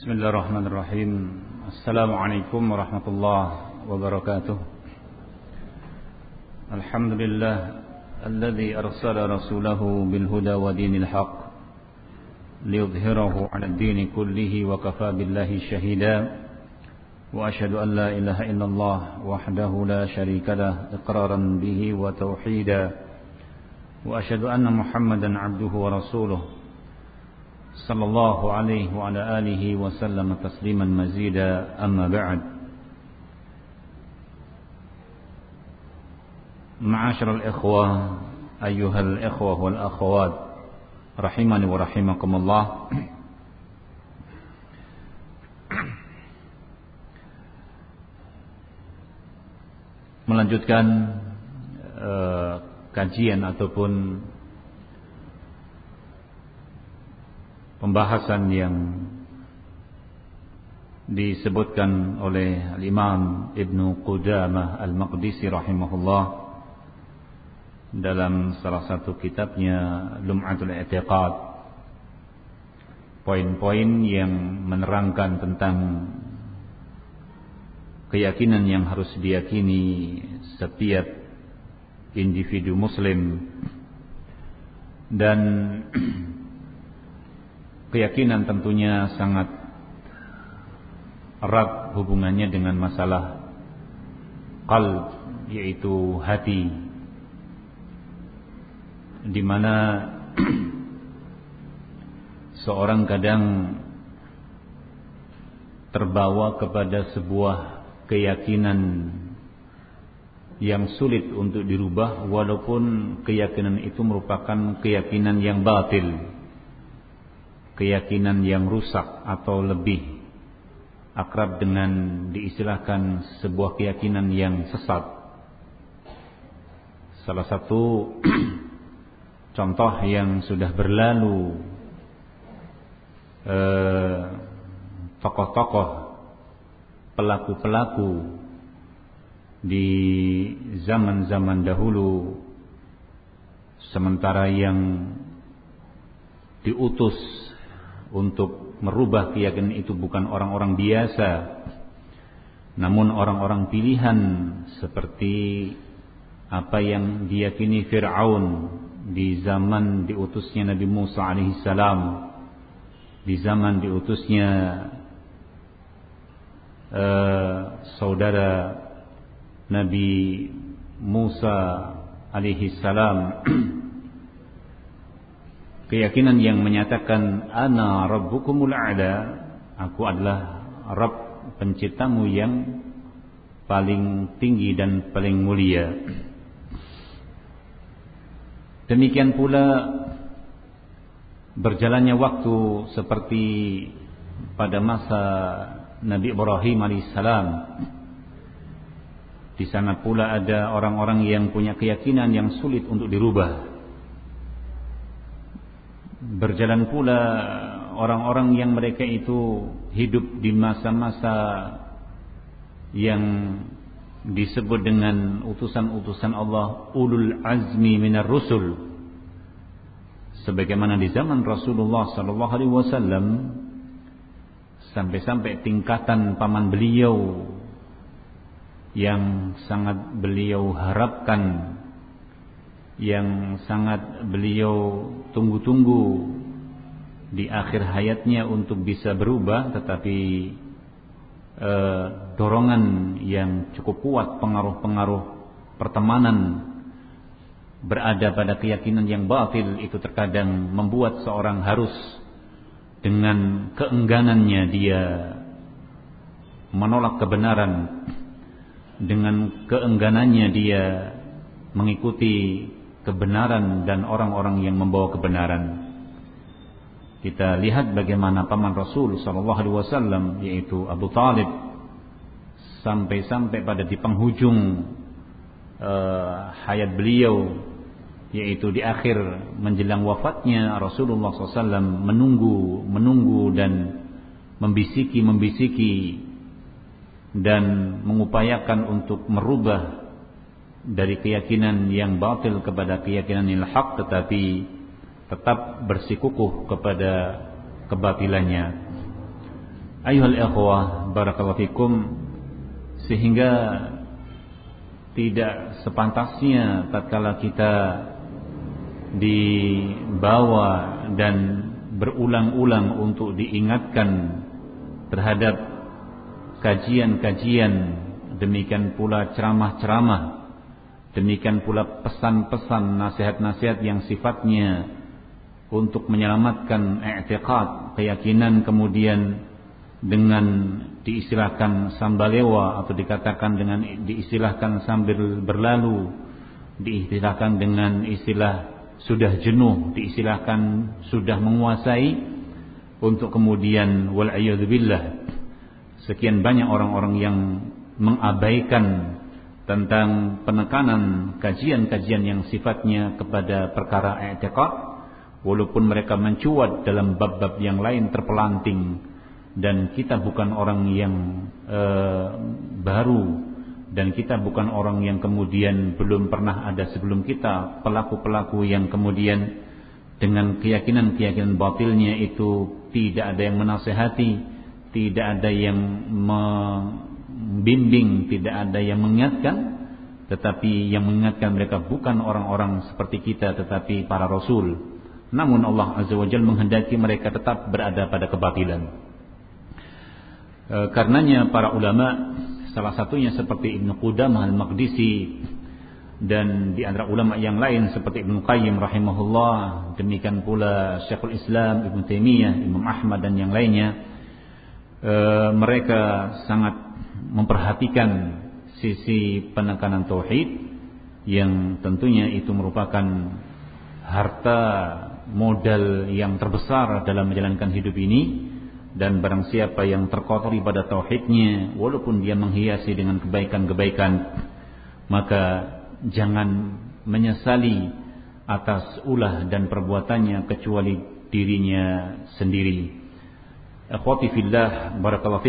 بسم الله الرحمن الرحيم السلام عليكم ورحمة الله وبركاته الحمد لله الذي أرسل رسوله بالهدى ودين الحق ليظهره على الدين كله وكفى بالله شهيدا وأشهد أن لا إله إلا الله وحده لا شريك له إقرارا به وتوحيدا وأشهد أن محمدا عبده ورسوله صلى الله عليه وعلى آله وسلم تسليما مزيدا أما بعد معاشر الإخوة أيها الإخوة والأخوات رحمني ورحمكم الله melanjutkan uh, kajian ataupun pembahasan yang disebutkan oleh Imam Ibnu Qudamah Al-Maqdisi rahimahullah dalam salah satu kitabnya Lum'atul I'tiqad. Poin-poin yang menerangkan tentang keyakinan yang harus diyakini setiap individu muslim dan keyakinan tentunya sangat erat hubungannya dengan masalah qalb yaitu hati. Di mana seorang kadang terbawa kepada sebuah keyakinan yang sulit untuk dirubah walaupun keyakinan itu merupakan keyakinan yang batil keyakinan yang rusak atau lebih akrab dengan diistilahkan sebuah keyakinan yang sesat. Salah satu contoh yang sudah berlalu eh, tokoh-tokoh pelaku-pelaku di zaman-zaman dahulu sementara yang diutus untuk merubah keyakinan itu bukan orang-orang biasa namun orang-orang pilihan seperti apa yang diyakini Fir'aun di zaman diutusnya Nabi Musa alaihissalam di zaman diutusnya uh, saudara Nabi Musa alaihissalam keyakinan yang menyatakan ana rabbukumul a'la aku adalah rabb penciptamu yang paling tinggi dan paling mulia. Demikian pula berjalannya waktu seperti pada masa Nabi Ibrahim alaihissalam. Di sana pula ada orang-orang yang punya keyakinan yang sulit untuk dirubah berjalan pula orang-orang yang mereka itu hidup di masa-masa yang disebut dengan utusan-utusan Allah ulul azmi minar rusul. Sebagaimana di zaman Rasulullah sallallahu alaihi wasallam sampai-sampai tingkatan paman beliau yang sangat beliau harapkan yang sangat beliau tunggu-tunggu di akhir hayatnya untuk bisa berubah tetapi eh, dorongan yang cukup kuat pengaruh-pengaruh pertemanan berada pada keyakinan yang batil itu terkadang membuat seorang harus dengan keengganannya dia menolak kebenaran. Dengan keengganannya dia mengikuti kebenaran dan orang-orang yang membawa kebenaran. Kita lihat bagaimana paman Rasul sallallahu alaihi wasallam yaitu Abu Talib sampai-sampai pada di penghujung uh, hayat beliau yaitu di akhir menjelang wafatnya Rasulullah SAW menunggu menunggu dan membisiki membisiki dan mengupayakan untuk merubah dari keyakinan yang batil kepada keyakinan yang hak tetapi tetap bersikukuh kepada kebatilannya. Ayuhal ikhwah barakallahu fikum sehingga tidak sepantasnya tatkala kita dibawa dan berulang-ulang untuk diingatkan terhadap kajian-kajian demikian pula ceramah-ceramah demikian pula pesan-pesan nasihat-nasihat yang sifatnya untuk menyelamatkan i'tiqad keyakinan kemudian dengan diistilahkan sambalewa atau dikatakan dengan diistilahkan sambil berlalu diistilahkan dengan istilah sudah jenuh diistilahkan sudah menguasai untuk kemudian wal sekian banyak orang-orang yang mengabaikan tentang penekanan kajian-kajian yang sifatnya kepada perkara i'tiqad walaupun mereka mencuat dalam bab-bab yang lain terpelanting dan kita bukan orang yang uh, baru dan kita bukan orang yang kemudian belum pernah ada sebelum kita pelaku-pelaku yang kemudian dengan keyakinan-keyakinan batilnya itu tidak ada yang menasehati, tidak ada yang membimbing, tidak ada yang mengingatkan, tetapi yang mengingatkan mereka bukan orang-orang seperti kita tetapi para rasul. Namun Allah Azza wa Jalla menghendaki mereka tetap berada pada kebatilan. E, karenanya para ulama salah satunya seperti Ibnu Qudamah al-Maqdisi dan di antara ulama yang lain seperti Ibnu Qayyim rahimahullah demikian pula Syekhul Islam Ibnu Taimiyah Imam Ahmad dan yang lainnya e, mereka sangat memperhatikan sisi penekanan tauhid yang tentunya itu merupakan harta modal yang terbesar dalam menjalankan hidup ini dan barang siapa yang terkotori pada tauhidnya walaupun dia menghiasi dengan kebaikan-kebaikan maka jangan menyesali atas ulah dan perbuatannya kecuali dirinya sendiri. Akhwati fillah barakallahu.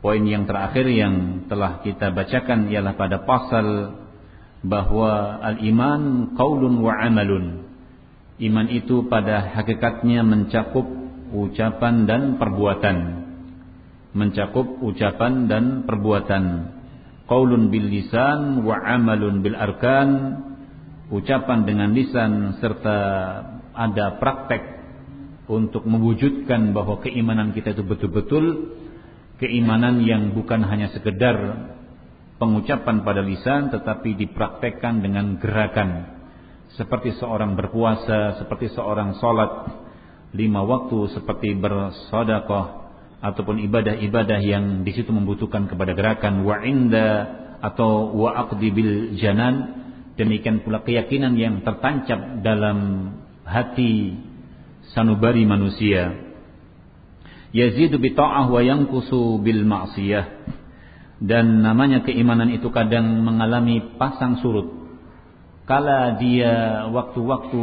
Poin yang terakhir yang telah kita bacakan ialah pada pasal bahwa al-iman qaulun wa amalun. Iman itu pada hakikatnya mencakup ucapan dan perbuatan. Mencakup ucapan dan perbuatan. Qaulun bil lisan wa amalun bil arkan. Ucapan dengan lisan serta ada praktek untuk mewujudkan bahwa keimanan kita itu betul-betul keimanan yang bukan hanya sekedar pengucapan pada lisan tetapi dipraktekkan dengan gerakan. Seperti seorang berpuasa, seperti seorang sholat, lima waktu seperti bersedekah ataupun ibadah-ibadah yang di situ membutuhkan kepada gerakan. Wa inda atau wa aqdi bil janan. Demikian pula keyakinan yang tertancap dalam hati sanubari manusia yazidu bi ta'ah wa yanqusu bil ma'siyah dan namanya keimanan itu kadang mengalami pasang surut kala dia waktu-waktu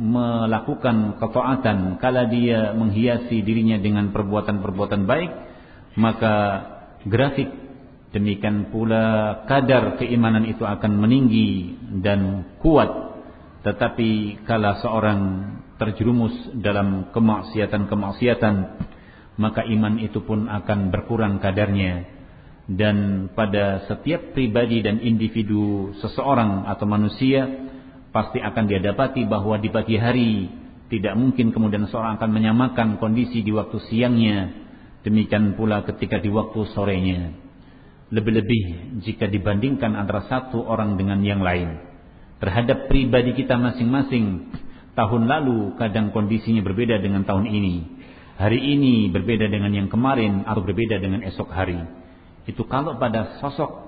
melakukan ketaatan, kala dia menghiasi dirinya dengan perbuatan-perbuatan baik, maka grafik demikian pula kadar keimanan itu akan meninggi dan kuat. Tetapi kala seorang terjerumus dalam kemaksiatan-kemaksiatan, maka iman itu pun akan berkurang kadarnya. Dan pada setiap pribadi dan individu seseorang atau manusia pasti akan dia dapati bahwa di pagi hari tidak mungkin kemudian seorang akan menyamakan kondisi di waktu siangnya. Demikian pula ketika di waktu sorenya. Lebih-lebih jika dibandingkan antara satu orang dengan yang lain. Terhadap pribadi kita masing-masing tahun lalu kadang kondisinya berbeda dengan tahun ini hari ini berbeda dengan yang kemarin atau berbeda dengan esok hari itu kalau pada sosok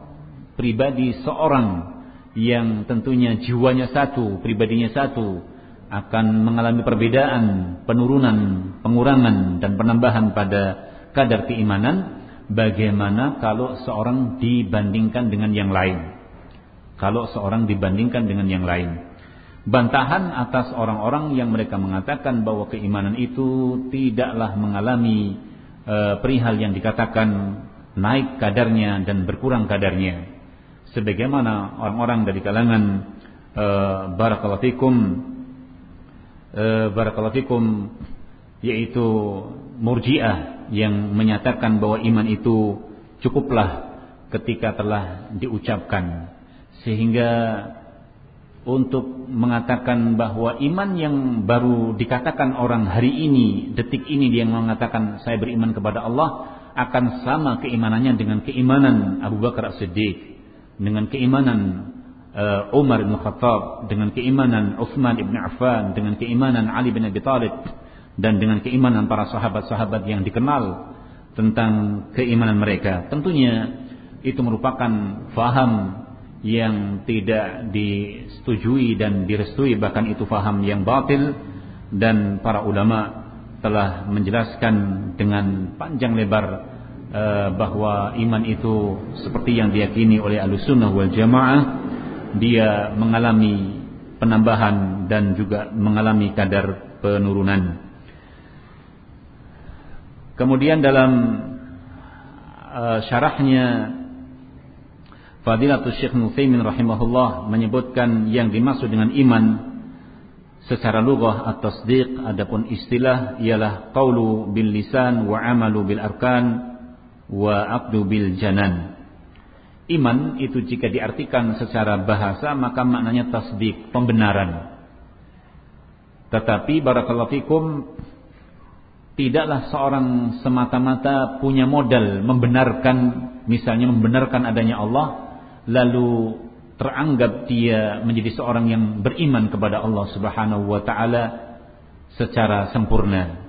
pribadi seorang yang tentunya jiwanya satu, pribadinya satu, akan mengalami perbedaan, penurunan, pengurangan dan penambahan pada kadar keimanan, bagaimana kalau seorang dibandingkan dengan yang lain? Kalau seorang dibandingkan dengan yang lain. Bantahan atas orang-orang yang mereka mengatakan bahwa keimanan itu tidaklah mengalami e, perihal yang dikatakan naik kadarnya dan berkurang kadarnya. Sebagaimana orang-orang dari kalangan uh, barakallahu uh, barakallahu yaitu murji'ah yang menyatakan bahwa iman itu cukuplah ketika telah diucapkan. Sehingga untuk mengatakan bahwa iman yang baru dikatakan orang hari ini detik ini dia mengatakan saya beriman kepada Allah akan sama keimanannya dengan keimanan Abu Bakar As-Siddiq dengan keimanan uh, Umar bin Khattab dengan keimanan Utsman bin Affan dengan keimanan Ali bin Abi Thalib dan dengan keimanan para sahabat-sahabat yang dikenal tentang keimanan mereka. Tentunya itu merupakan faham yang tidak disetujui dan direstui bahkan itu faham yang batil dan para ulama telah menjelaskan dengan panjang lebar uh, bahwa iman itu seperti yang diyakini oleh Ahlussunnah wal Jamaah dia mengalami penambahan dan juga mengalami kadar penurunan. Kemudian dalam uh, syarahnya Fadilatul Syekh Nuthaimin rahimahullah menyebutkan yang dimaksud dengan iman secara lughah at-tasdiq adapun istilah ialah qaulu bil lisan wa amalu bil arkan wa aqdu bil janan. Iman itu jika diartikan secara bahasa maka maknanya tasdik, pembenaran. Tetapi barakallahu fikum tidaklah seorang semata-mata punya modal membenarkan misalnya membenarkan adanya Allah lalu teranggap dia menjadi seorang yang beriman kepada Allah Subhanahu wa taala secara sempurna.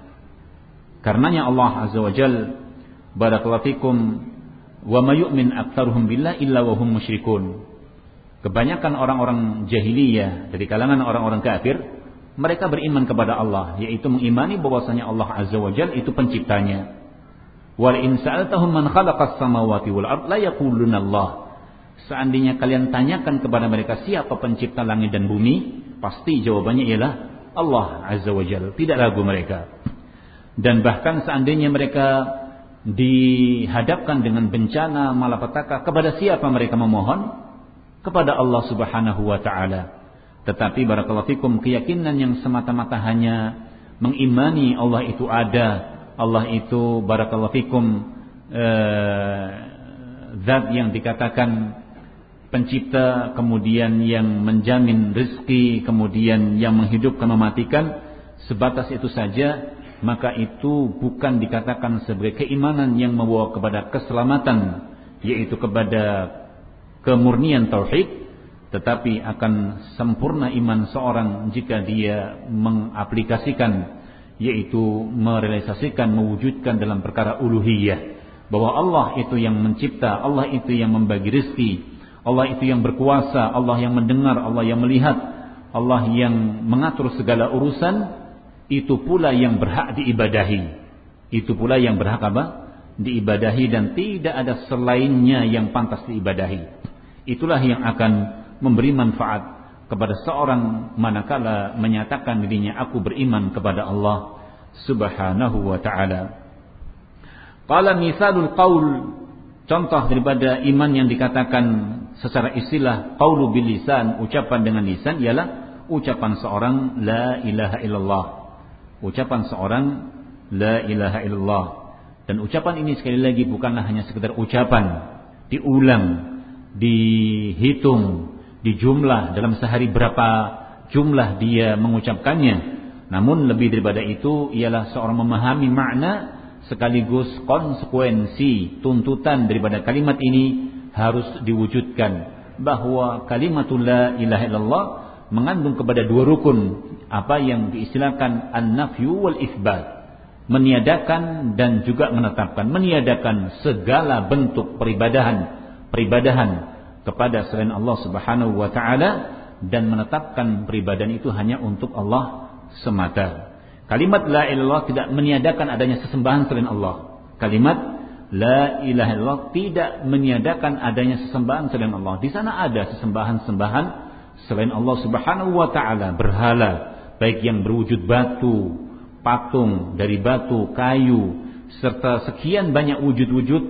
Karenanya Allah Azza wa Jal barakallahu fikum wa may yu'min aktsaruhum billah illa wa hum musyrikun. Kebanyakan orang-orang jahiliyah dari kalangan orang-orang kafir mereka beriman kepada Allah yaitu mengimani bahwasanya Allah Azza wa Jalla itu penciptanya wal in sa'altahum man khalaqas samawati wal ard la yaquluna Allah seandainya kalian tanyakan kepada mereka siapa pencipta langit dan bumi? Pasti jawabannya ialah Allah Azza wa Jalla. Tidak ragu mereka. Dan bahkan seandainya mereka dihadapkan dengan bencana malapetaka kepada siapa mereka memohon? Kepada Allah Subhanahu wa taala. Tetapi barakallahu keyakinan yang semata-mata hanya mengimani Allah itu ada, Allah itu barakallahu fikum eh, zat yang dikatakan pencipta, kemudian yang menjamin rezeki, kemudian yang menghidupkan mematikan, sebatas itu saja, maka itu bukan dikatakan sebagai keimanan yang membawa kepada keselamatan, yaitu kepada kemurnian tauhid, tetapi akan sempurna iman seorang jika dia mengaplikasikan yaitu merealisasikan mewujudkan dalam perkara uluhiyah. Bahwa Allah itu yang mencipta, Allah itu yang membagi rezeki, Allah itu yang berkuasa, Allah yang mendengar, Allah yang melihat, Allah yang mengatur segala urusan, itu pula yang berhak diibadahi. Itu pula yang berhak apa? Diibadahi dan tidak ada selainnya yang pantas diibadahi. Itulah yang akan memberi manfaat kepada seorang manakala menyatakan dirinya aku beriman kepada Allah Subhanahu wa taala. Qala misalul qaul contoh daripada iman yang dikatakan secara istilah qaulu bil lisan ucapan dengan lisan ialah ucapan seorang la ilaha illallah. Ucapan seorang la ilaha illallah. Dan ucapan ini sekali lagi bukanlah hanya sekedar ucapan, diulang, dihitung, di jumlah dalam sehari berapa jumlah dia mengucapkannya. Namun lebih daripada itu ialah seorang memahami makna sekaligus konsekuensi tuntutan daripada kalimat ini harus diwujudkan bahwa kalimatul la ilaha illallah mengandung kepada dua rukun apa yang diistilahkan an-nafyu wal isbat meniadakan dan juga menetapkan meniadakan segala bentuk peribadahan peribadahan kepada selain Allah Subhanahu wa taala dan menetapkan peribadahan itu hanya untuk Allah semata. Kalimat la ilallah tidak meniadakan adanya sesembahan selain Allah. Kalimat la ilaha illallah tidak meniadakan adanya sesembahan selain Allah. Di sana ada sesembahan-sembahan selain Allah Subhanahu wa taala, berhala, baik yang berwujud batu, patung dari batu, kayu, serta sekian banyak wujud-wujud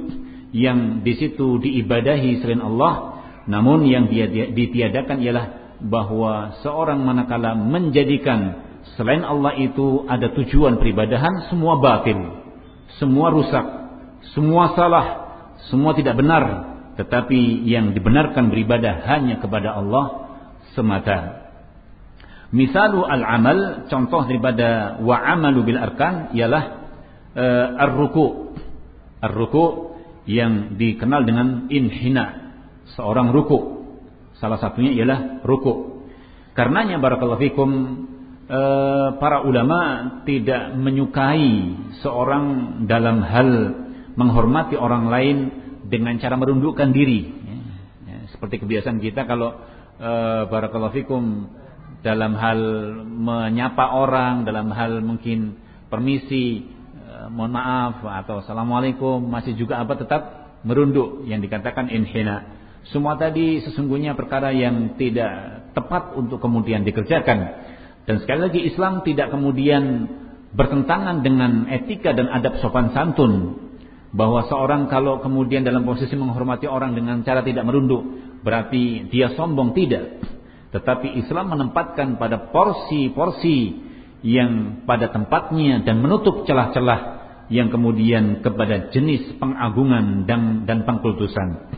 yang di situ diibadahi selain Allah namun yang ditiadakan ialah bahwa seorang manakala menjadikan selain Allah itu ada tujuan peribadahan semua batil. semua rusak, semua salah, semua tidak benar, tetapi yang dibenarkan beribadah hanya kepada Allah semata. Misalu al-amal, contoh daripada wa amalu bil arkan ialah uh, ar-ruku. Ar-ruku yang dikenal dengan inhina, seorang ruku. Salah satunya ialah ruku. Karenanya barakallahu fikum uh, para ulama tidak menyukai seorang dalam hal menghormati orang lain dengan cara merundukkan diri. Ya, ya, seperti kebiasaan kita kalau uh, barakallahu fikum dalam hal menyapa orang, dalam hal mungkin permisi, eh, mohon maaf atau assalamualaikum masih juga apa tetap merunduk yang dikatakan inhina. Semua tadi sesungguhnya perkara yang tidak tepat untuk kemudian dikerjakan. Dan sekali lagi Islam tidak kemudian bertentangan dengan etika dan adab sopan santun bahwa seorang kalau kemudian dalam posisi menghormati orang dengan cara tidak merunduk berarti dia sombong tidak tetapi Islam menempatkan pada porsi-porsi yang pada tempatnya dan menutup celah-celah yang kemudian kepada jenis pengagungan dan dan pengkultusan.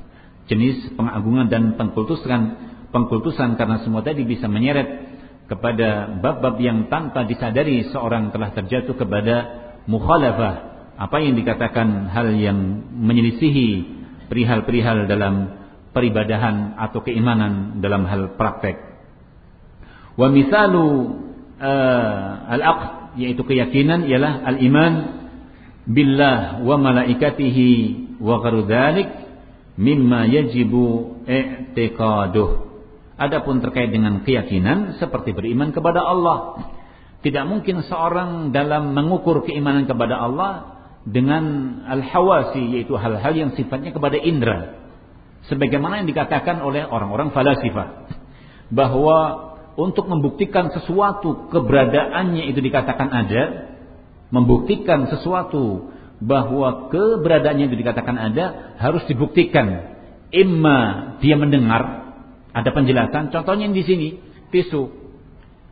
Jenis pengagungan dan pengkultusan, pengkultusan karena semua tadi bisa menyeret kepada bab-bab yang tanpa disadari seorang telah terjatuh kepada mukhalafah apa yang dikatakan hal yang menyelisihi perihal-perihal dalam peribadahan atau keimanan dalam hal praktek. Wa misalu uh, al-aqd yaitu keyakinan ialah al-iman billah wa malaikatihi wa ghairu dzalik mimma yajibu i'tiqaduh. Adapun terkait dengan keyakinan seperti beriman kepada Allah. Tidak mungkin seorang dalam mengukur keimanan kepada Allah dengan al-hawasi yaitu hal-hal yang sifatnya kepada indera. Sebagaimana yang dikatakan oleh orang-orang falasifah bahwa untuk membuktikan sesuatu keberadaannya itu dikatakan ada. Membuktikan sesuatu bahwa keberadaannya itu dikatakan ada harus dibuktikan. Imma dia mendengar ada penjelasan. Contohnya di sini tisu.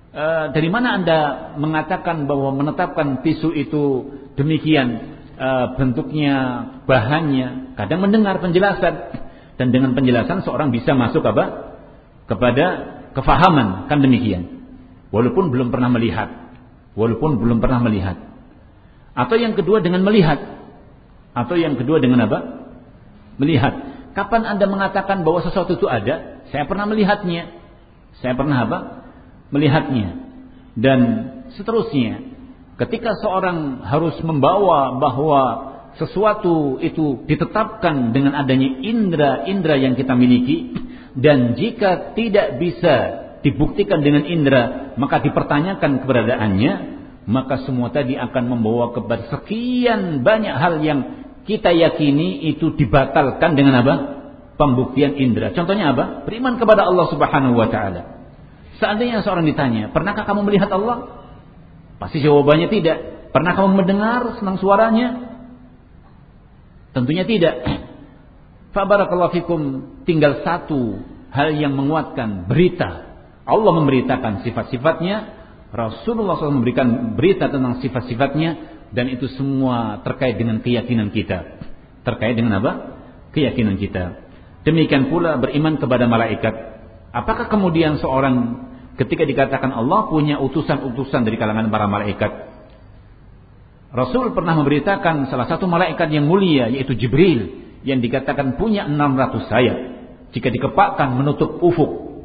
E, dari mana anda mengatakan bahwa menetapkan tisu itu demikian e, bentuknya bahannya kadang mendengar penjelasan dan dengan penjelasan seorang bisa masuk apa? Kepada kefahaman, kan demikian. Walaupun belum pernah melihat. Walaupun belum pernah melihat. Atau yang kedua dengan melihat. Atau yang kedua dengan apa? Melihat. Kapan Anda mengatakan bahwa sesuatu itu ada? Saya pernah melihatnya. Saya pernah apa? Melihatnya. Dan seterusnya. Ketika seorang harus membawa bahwa sesuatu itu ditetapkan dengan adanya indera-indera yang kita miliki dan jika tidak bisa dibuktikan dengan indera maka dipertanyakan keberadaannya maka semua tadi akan membawa kepada sekian banyak hal yang kita yakini itu dibatalkan dengan apa? Pembuktian indera. Contohnya apa? Beriman kepada Allah Subhanahu wa taala. Seandainya seorang ditanya, "Pernahkah kamu melihat Allah?" Pasti jawabannya tidak. Pernah kamu mendengar senang suaranya? Tentunya tidak. Fabarakallahu fikum tinggal satu hal yang menguatkan berita. Allah memberitakan sifat-sifatnya, Rasulullah SAW memberikan berita tentang sifat-sifatnya dan itu semua terkait dengan keyakinan kita. Terkait dengan apa? Keyakinan kita. Demikian pula beriman kepada malaikat. Apakah kemudian seorang ketika dikatakan Allah punya utusan-utusan dari kalangan para malaikat, Rasul pernah memberitakan salah satu malaikat yang mulia yaitu Jibril yang dikatakan punya 600 sayap jika dikepakkan menutup ufuk.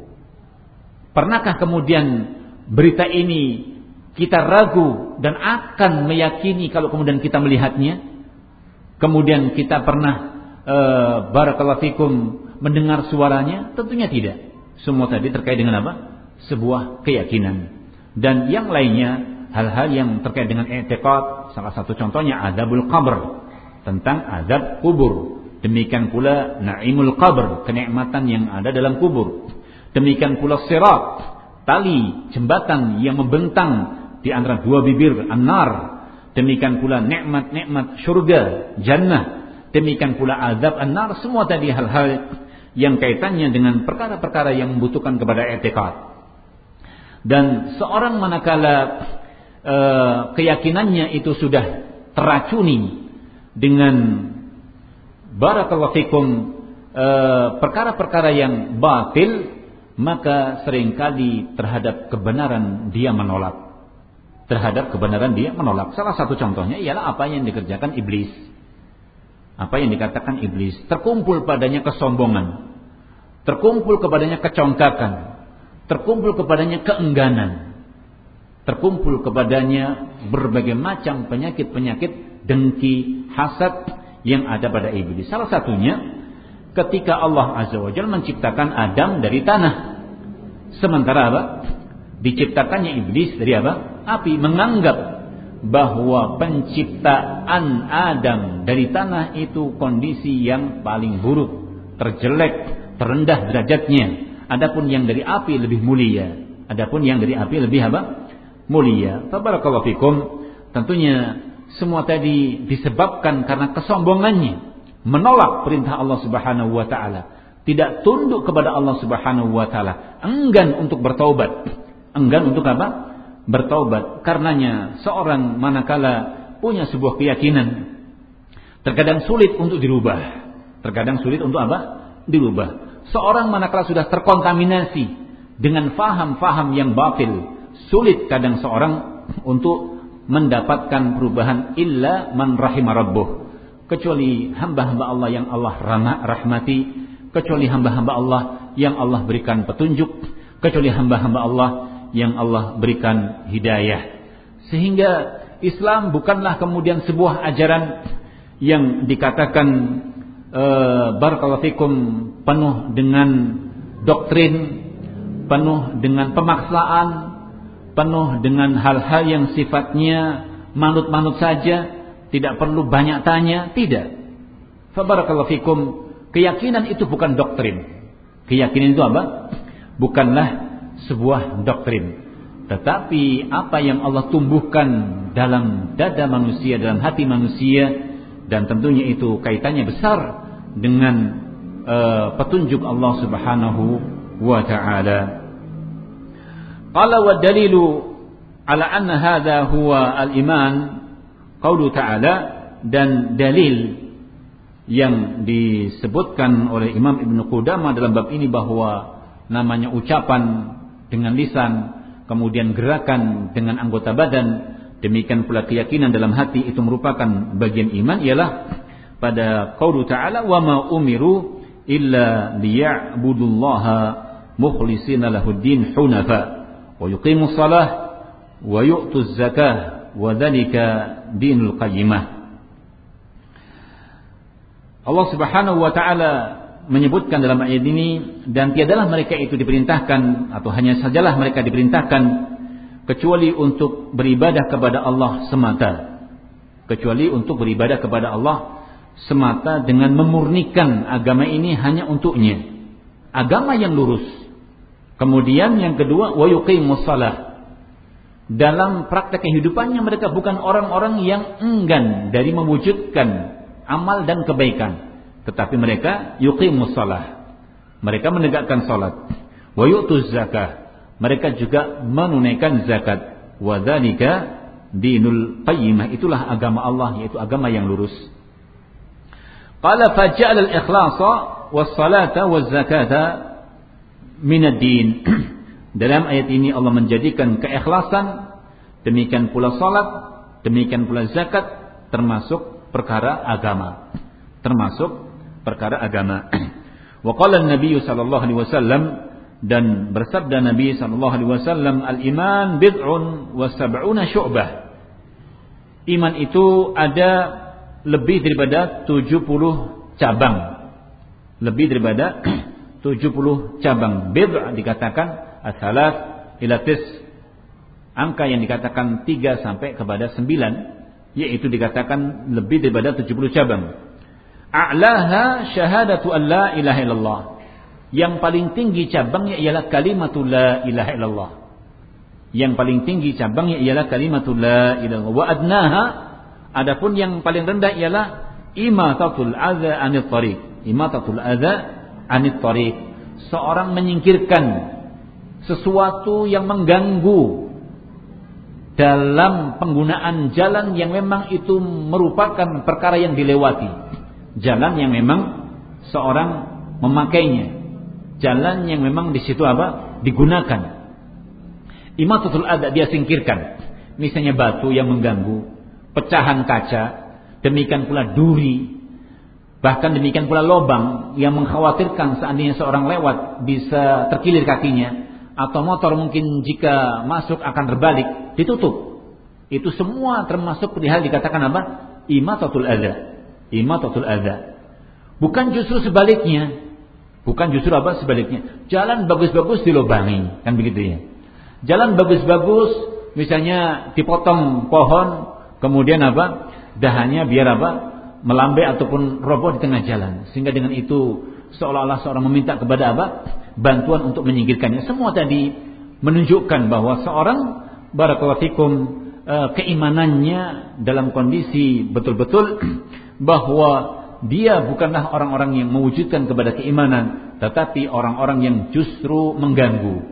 Pernahkah kemudian berita ini kita ragu dan akan meyakini kalau kemudian kita melihatnya? Kemudian kita pernah uh, barakallahu fikum mendengar suaranya? Tentunya tidak. Semua tadi terkait dengan apa? Sebuah keyakinan. Dan yang lainnya hal-hal yang terkait dengan i'tiqad salah satu contohnya azabul qabr tentang azab kubur. Demikian pula naimul qabr kenikmatan yang ada dalam kubur. Demikian pula sirat tali jembatan yang membentang di antara dua bibir an-nar. Demikian pula nikmat-nikmat surga jannah. Demikian pula azab an-nar semua tadi hal-hal yang kaitannya dengan perkara-perkara yang membutuhkan kepada etikad dan seorang manakala e, keyakinannya itu sudah teracuni dengan barakallahu eh, perkara-perkara yang batil maka sering kali terhadap kebenaran dia menolak. Terhadap kebenaran dia menolak. Salah satu contohnya ialah apa yang dikerjakan iblis. Apa yang dikatakan iblis. Terkumpul padanya kesombongan. Terkumpul kepadanya kecongkakan. Terkumpul kepadanya keengganan. Terkumpul kepadanya berbagai macam penyakit-penyakit dengki, hasad yang ada pada iblis. Salah satunya ketika Allah Azza wa Jalla menciptakan Adam dari tanah. Sementara apa? Diciptakannya iblis dari apa? Api. Menganggap bahwa penciptaan Adam dari tanah itu kondisi yang paling buruk, terjelek, terendah derajatnya. Adapun yang dari api lebih mulia. Adapun yang dari api lebih apa? Mulia. Tabarakallahu. Tentunya semua tadi disebabkan karena kesombongannya menolak perintah Allah Subhanahu wa taala, tidak tunduk kepada Allah Subhanahu wa taala, enggan untuk bertaubat. Enggan untuk apa? Bertaubat. Karenanya seorang manakala punya sebuah keyakinan terkadang sulit untuk dirubah. Terkadang sulit untuk apa? Dirubah. Seorang manakala sudah terkontaminasi dengan faham-faham yang batil, sulit kadang seorang untuk mendapatkan perubahan illa man rabbuh kecuali hamba-hamba Allah yang Allah rahmati, kecuali hamba-hamba Allah yang Allah berikan petunjuk, kecuali hamba-hamba Allah yang Allah berikan hidayah. Sehingga Islam bukanlah kemudian sebuah ajaran yang dikatakan e, barakallahu fikum penuh dengan doktrin, penuh dengan pemaksaan, penuh dengan hal-hal yang sifatnya manut-manut saja tidak perlu banyak tanya, tidak. Fabarakallahu fikum. Keyakinan itu bukan doktrin. Keyakinan itu apa? Bukanlah sebuah doktrin. Tetapi apa yang Allah tumbuhkan dalam dada manusia, dalam hati manusia dan tentunya itu kaitannya besar dengan uh, petunjuk Allah Subhanahu wa taala. Qala wa dalilu ala anna hadha huwa al-iman Qaulu ta'ala dan dalil yang disebutkan oleh Imam Ibn Qudamah dalam bab ini bahwa namanya ucapan dengan lisan kemudian gerakan dengan anggota badan demikian pula keyakinan dalam hati itu merupakan bagian iman ialah pada qaulu ta'ala wa ma umiru illa liya'budullaha mukhlishina lahuddin hunafa wa yuqimus salah wa yu'tuz zakah Wadhalika dinul qayyimah. Allah Subhanahu wa taala menyebutkan dalam ayat ini dan tiadalah mereka itu diperintahkan atau hanya sajalah mereka diperintahkan kecuali untuk beribadah kepada Allah semata. Kecuali untuk beribadah kepada Allah semata dengan memurnikan agama ini hanya untuknya. Agama yang lurus. Kemudian yang kedua wa yuqimus dalam praktek kehidupannya mereka bukan orang-orang yang enggan dari mewujudkan amal dan kebaikan. Tetapi mereka yuqimus mereka menegakkan salat wa yu'tuz zakah. Mereka juga menunaikan zakat. Wa dzalika dinul qayyimah. Itulah agama Allah yaitu agama yang lurus al-ikhlasa was salata waz zakata min ad-din Dalam ayat ini Allah menjadikan keikhlasan, demikian pula salat, demikian pula zakat termasuk perkara agama. Termasuk perkara agama. Wa qala Nabi sallallahu alaihi wasallam dan bersabda Nabi sallallahu alaihi wasallam al-iman bid'un wa sab'una syu'bah. Iman itu ada lebih daripada 70 cabang. Lebih daripada 70 cabang. Bid' dikatakan as-salas ila tis angka yang dikatakan 3 sampai kepada 9 yaitu dikatakan lebih daripada 70 cabang. A'laha syahadatu an la ilaha illallah. Yang paling tinggi cabangnya ialah kalimatul la ilaha illallah. Yang paling tinggi cabangnya ialah kalimatul la ilaha Wa adnaha adapun yang paling rendah ialah imatatul adza anit tariq. Imatatul adza anit tariq. Seorang menyingkirkan sesuatu yang mengganggu dalam penggunaan jalan yang memang itu merupakan perkara yang dilewati. Jalan yang memang seorang memakainya. Jalan yang memang di situ apa? digunakan. Imatatul ada dia singkirkan. Misalnya batu yang mengganggu, pecahan kaca, demikian pula duri, bahkan demikian pula lobang yang mengkhawatirkan seandainya seorang lewat bisa terkilir kakinya atau motor mungkin jika masuk akan terbalik, ditutup. Itu semua termasuk perihal dikatakan apa? Imatatul ada. Imatatul ada. Bukan justru sebaliknya. Bukan justru apa sebaliknya. Jalan bagus-bagus dilobangi, kan begitu ya. Jalan bagus-bagus, misalnya dipotong pohon, kemudian apa? Dahannya biar apa? Melambai ataupun roboh di tengah jalan. Sehingga dengan itu seolah-olah seorang meminta kepada apa? Bantuan untuk menyingkirkannya. Semua tadi menunjukkan bahwa seorang barakallahu eh, keimanannya dalam kondisi betul-betul bahwa dia bukanlah orang-orang yang mewujudkan kepada keimanan, tetapi orang-orang yang justru mengganggu.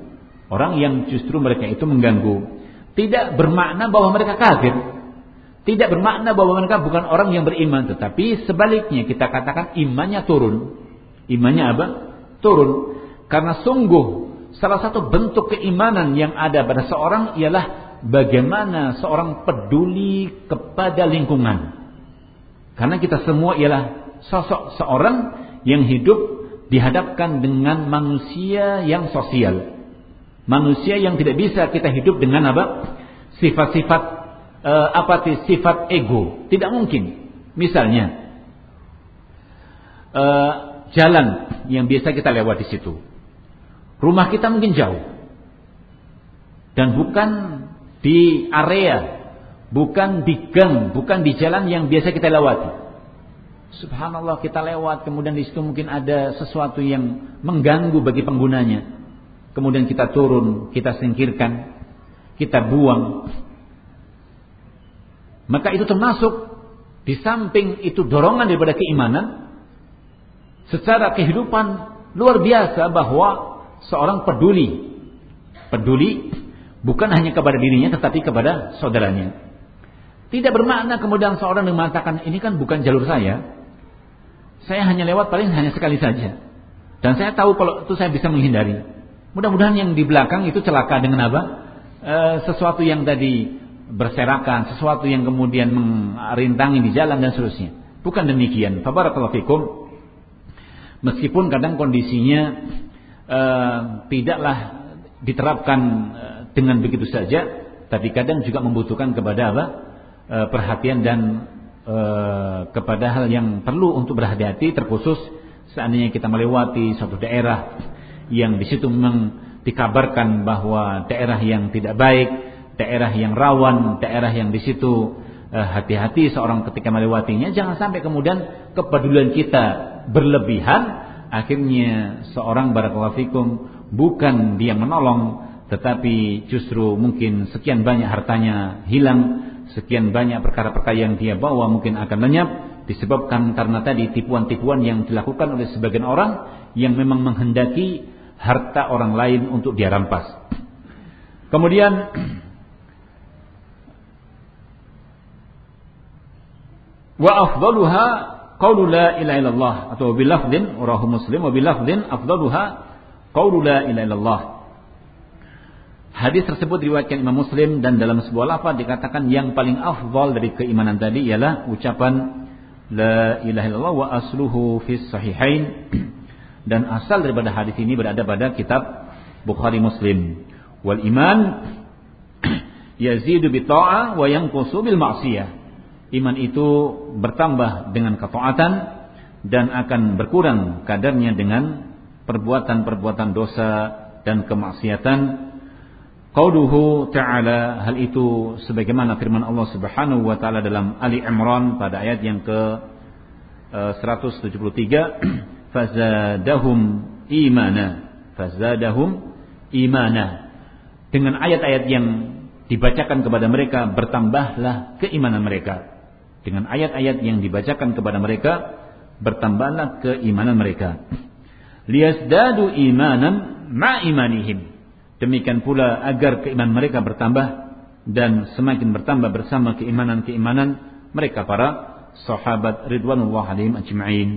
Orang yang justru mereka itu mengganggu. Tidak bermakna bahwa mereka kafir. Tidak bermakna bahwa mereka bukan orang yang beriman. Tetapi sebaliknya kita katakan imannya turun. Imannya apa? Turun. Karena sungguh salah satu bentuk keimanan yang ada pada seorang ialah bagaimana seorang peduli kepada lingkungan. Karena kita semua ialah sosok seorang yang hidup dihadapkan dengan manusia yang sosial. Manusia yang tidak bisa kita hidup dengan apa? Sifat-sifat uh, apa sifat ego. Tidak mungkin. Misalnya uh, jalan yang biasa kita lewat di situ. Rumah kita mungkin jauh. Dan bukan di area, bukan di gang, bukan di jalan yang biasa kita lewati. Subhanallah kita lewat kemudian di situ mungkin ada sesuatu yang mengganggu bagi penggunanya kemudian kita turun, kita singkirkan, kita buang. Maka itu termasuk di samping itu dorongan daripada keimanan secara kehidupan luar biasa bahwa seorang peduli peduli bukan hanya kepada dirinya tetapi kepada saudaranya. Tidak bermakna kemudian seorang mengatakan ini kan bukan jalur saya. Saya hanya lewat paling hanya sekali saja. Dan saya tahu kalau itu saya bisa menghindari. Mudah-mudahan yang di belakang itu celaka dengan apa? E, sesuatu yang tadi berserakan, sesuatu yang kemudian merintangi di jalan dan seterusnya. Bukan demikian. Fabarakallahu fikum. Meskipun kadang kondisinya e, tidaklah diterapkan e, dengan begitu saja, tapi kadang juga membutuhkan kepada apa? E, perhatian dan kepada hal yang perlu untuk berhati-hati terkhusus seandainya kita melewati suatu daerah yang di situ memang dikabarkan bahwa daerah yang tidak baik, daerah yang rawan, daerah yang di situ eh, hati-hati seorang ketika melewatinya jangan sampai kemudian kepedulian kita berlebihan akhirnya seorang barakallahu fikum bukan dia menolong tetapi justru mungkin sekian banyak hartanya hilang sekian banyak perkara-perkara yang dia bawa mungkin akan lenyap disebabkan karena tadi tipuan-tipuan yang dilakukan oleh sebagian orang yang memang menghendaki harta orang lain untuk dia rampas. Kemudian wa afdaluha qaulu la ilaha illallah atau bilafdin rawahu muslim wa bilafdin afdaluha qaulu la ilaha illallah. Hadis tersebut diriwayatkan Imam Muslim dan dalam sebuah lafaz dikatakan yang paling afdal dari keimanan tadi ialah ucapan la ilaha illallah wa asluhu fis sahihain dan asal daripada hadis ini berada pada kitab Bukhari Muslim. Wal iman yazidu bi ta'ah wa yanqusu bil ma'siyah. Iman itu bertambah dengan ketaatan dan akan berkurang kadarnya dengan perbuatan-perbuatan dosa dan kemaksiatan. Qauluhu ta'ala hal itu sebagaimana firman Allah Subhanahu wa taala dalam Ali Imran pada ayat yang ke 173 eh, fazadahum imana. Fazadahum imana. Dengan ayat-ayat yang dibacakan kepada mereka bertambahlah keimanan mereka dengan ayat-ayat yang dibacakan kepada mereka bertambahlah keimanan mereka. Liyazdadu imanan ma imanihim. Demikian pula agar keimanan mereka bertambah dan semakin bertambah bersama keimanan-keimanan mereka para sahabat ridwanullah alaihim ajma'in.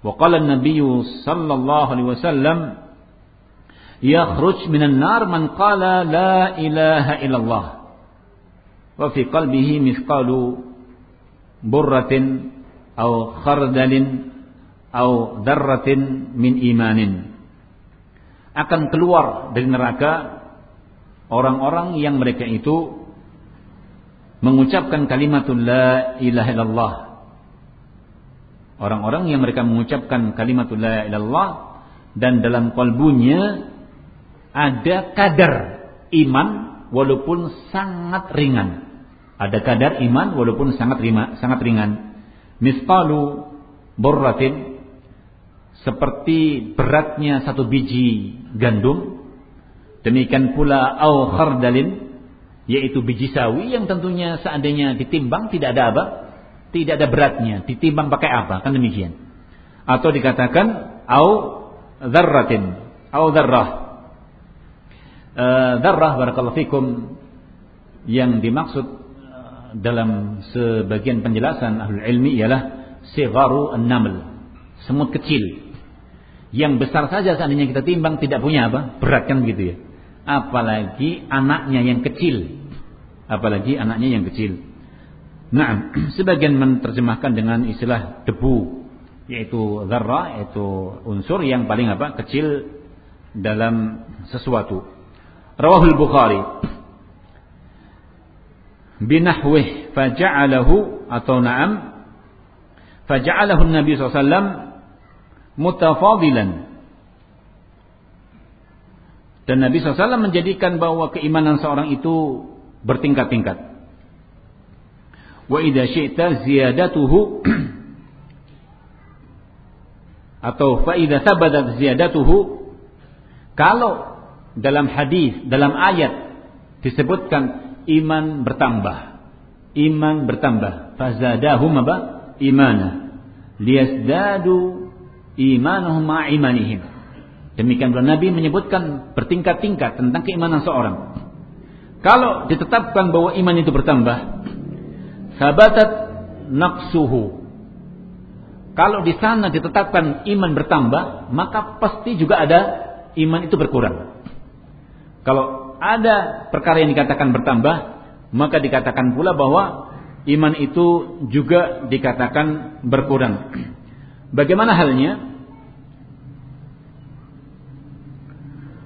Wa qala an-nabiy sallallahu alaihi wasallam yakhruj minan nar man qala la ilaha illallah. Wa fi qalbihi mithqalu burratin aw khardalin aw darratin min imanin akan keluar dari neraka orang-orang yang mereka itu mengucapkan kalimatul la ilaha illallah. Orang-orang yang mereka mengucapkan kalimatul la ilallah dan dalam kalbunya ada kadar iman walaupun sangat ringan. Ada kadar iman walaupun sangat ringan, sangat ringan. Misqalu burratin seperti beratnya satu biji gandum. Demikian pula au khardalin yaitu biji sawi yang tentunya seandainya ditimbang tidak ada apa? Tidak ada beratnya. Ditimbang pakai apa? Kan demikian. Atau dikatakan au dzarratin, au dzarrah. E, dzarrah barakallahu fikum yang dimaksud dalam sebagian penjelasan ahli ilmi ialah sigharu an-naml, semut kecil. Yang besar saja seandainya kita timbang tidak punya apa? Berat kan begitu ya? Apalagi anaknya yang kecil. Apalagi anaknya yang kecil. Nah sebagian menerjemahkan dengan istilah debu yaitu zarra yaitu unsur yang paling apa? Kecil dalam sesuatu. Rawahul bukhari binahwih faja'alahu atau na'am faja'alahu nabi SAW mutafadilan dan Nabi SAW menjadikan bahwa keimanan seorang itu bertingkat-tingkat. Wa idza syi'ta ziyadatuhu atau fa idza thabatat ziyadatuhu kalau dalam hadis, dalam ayat disebutkan iman bertambah. Iman bertambah. Fazadahum apa? Imana. Liyazdadu imanuhum ma imanihim. Demikian pula Nabi menyebutkan bertingkat-tingkat tentang keimanan seorang. Kalau ditetapkan bahwa iman itu bertambah, sabatat naqsuhu. Kalau di sana ditetapkan iman bertambah, maka pasti juga ada iman itu berkurang. Kalau ada perkara yang dikatakan bertambah, maka dikatakan pula bahwa iman itu juga dikatakan berkurang. Bagaimana halnya?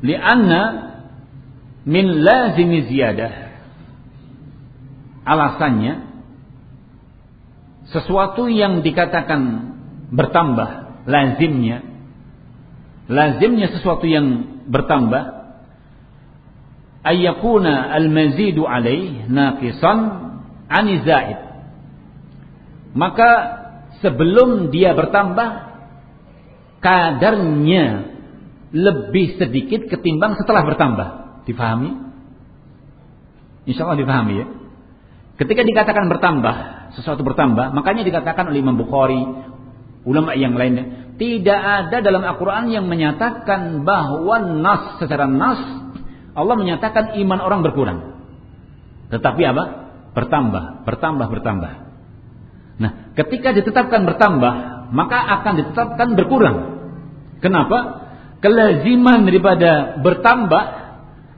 Lianna min lazimi ziyadah. Alasannya sesuatu yang dikatakan bertambah lazimnya lazimnya sesuatu yang bertambah ayyakuna al-mazidu alaih naqisan ani zaid maka sebelum dia bertambah kadarnya lebih sedikit ketimbang setelah bertambah. Difahami? Insya Allah difahami ya. Ketika dikatakan bertambah, sesuatu bertambah, makanya dikatakan oleh Imam Bukhari, ulama yang lainnya, tidak ada dalam Al-Quran yang menyatakan bahwa nas secara nas Allah menyatakan iman orang berkurang. Tetapi apa? Bertambah, bertambah, bertambah. Nah, ketika ditetapkan bertambah, maka akan ditetapkan berkurang. Kenapa? kelaziman daripada bertambah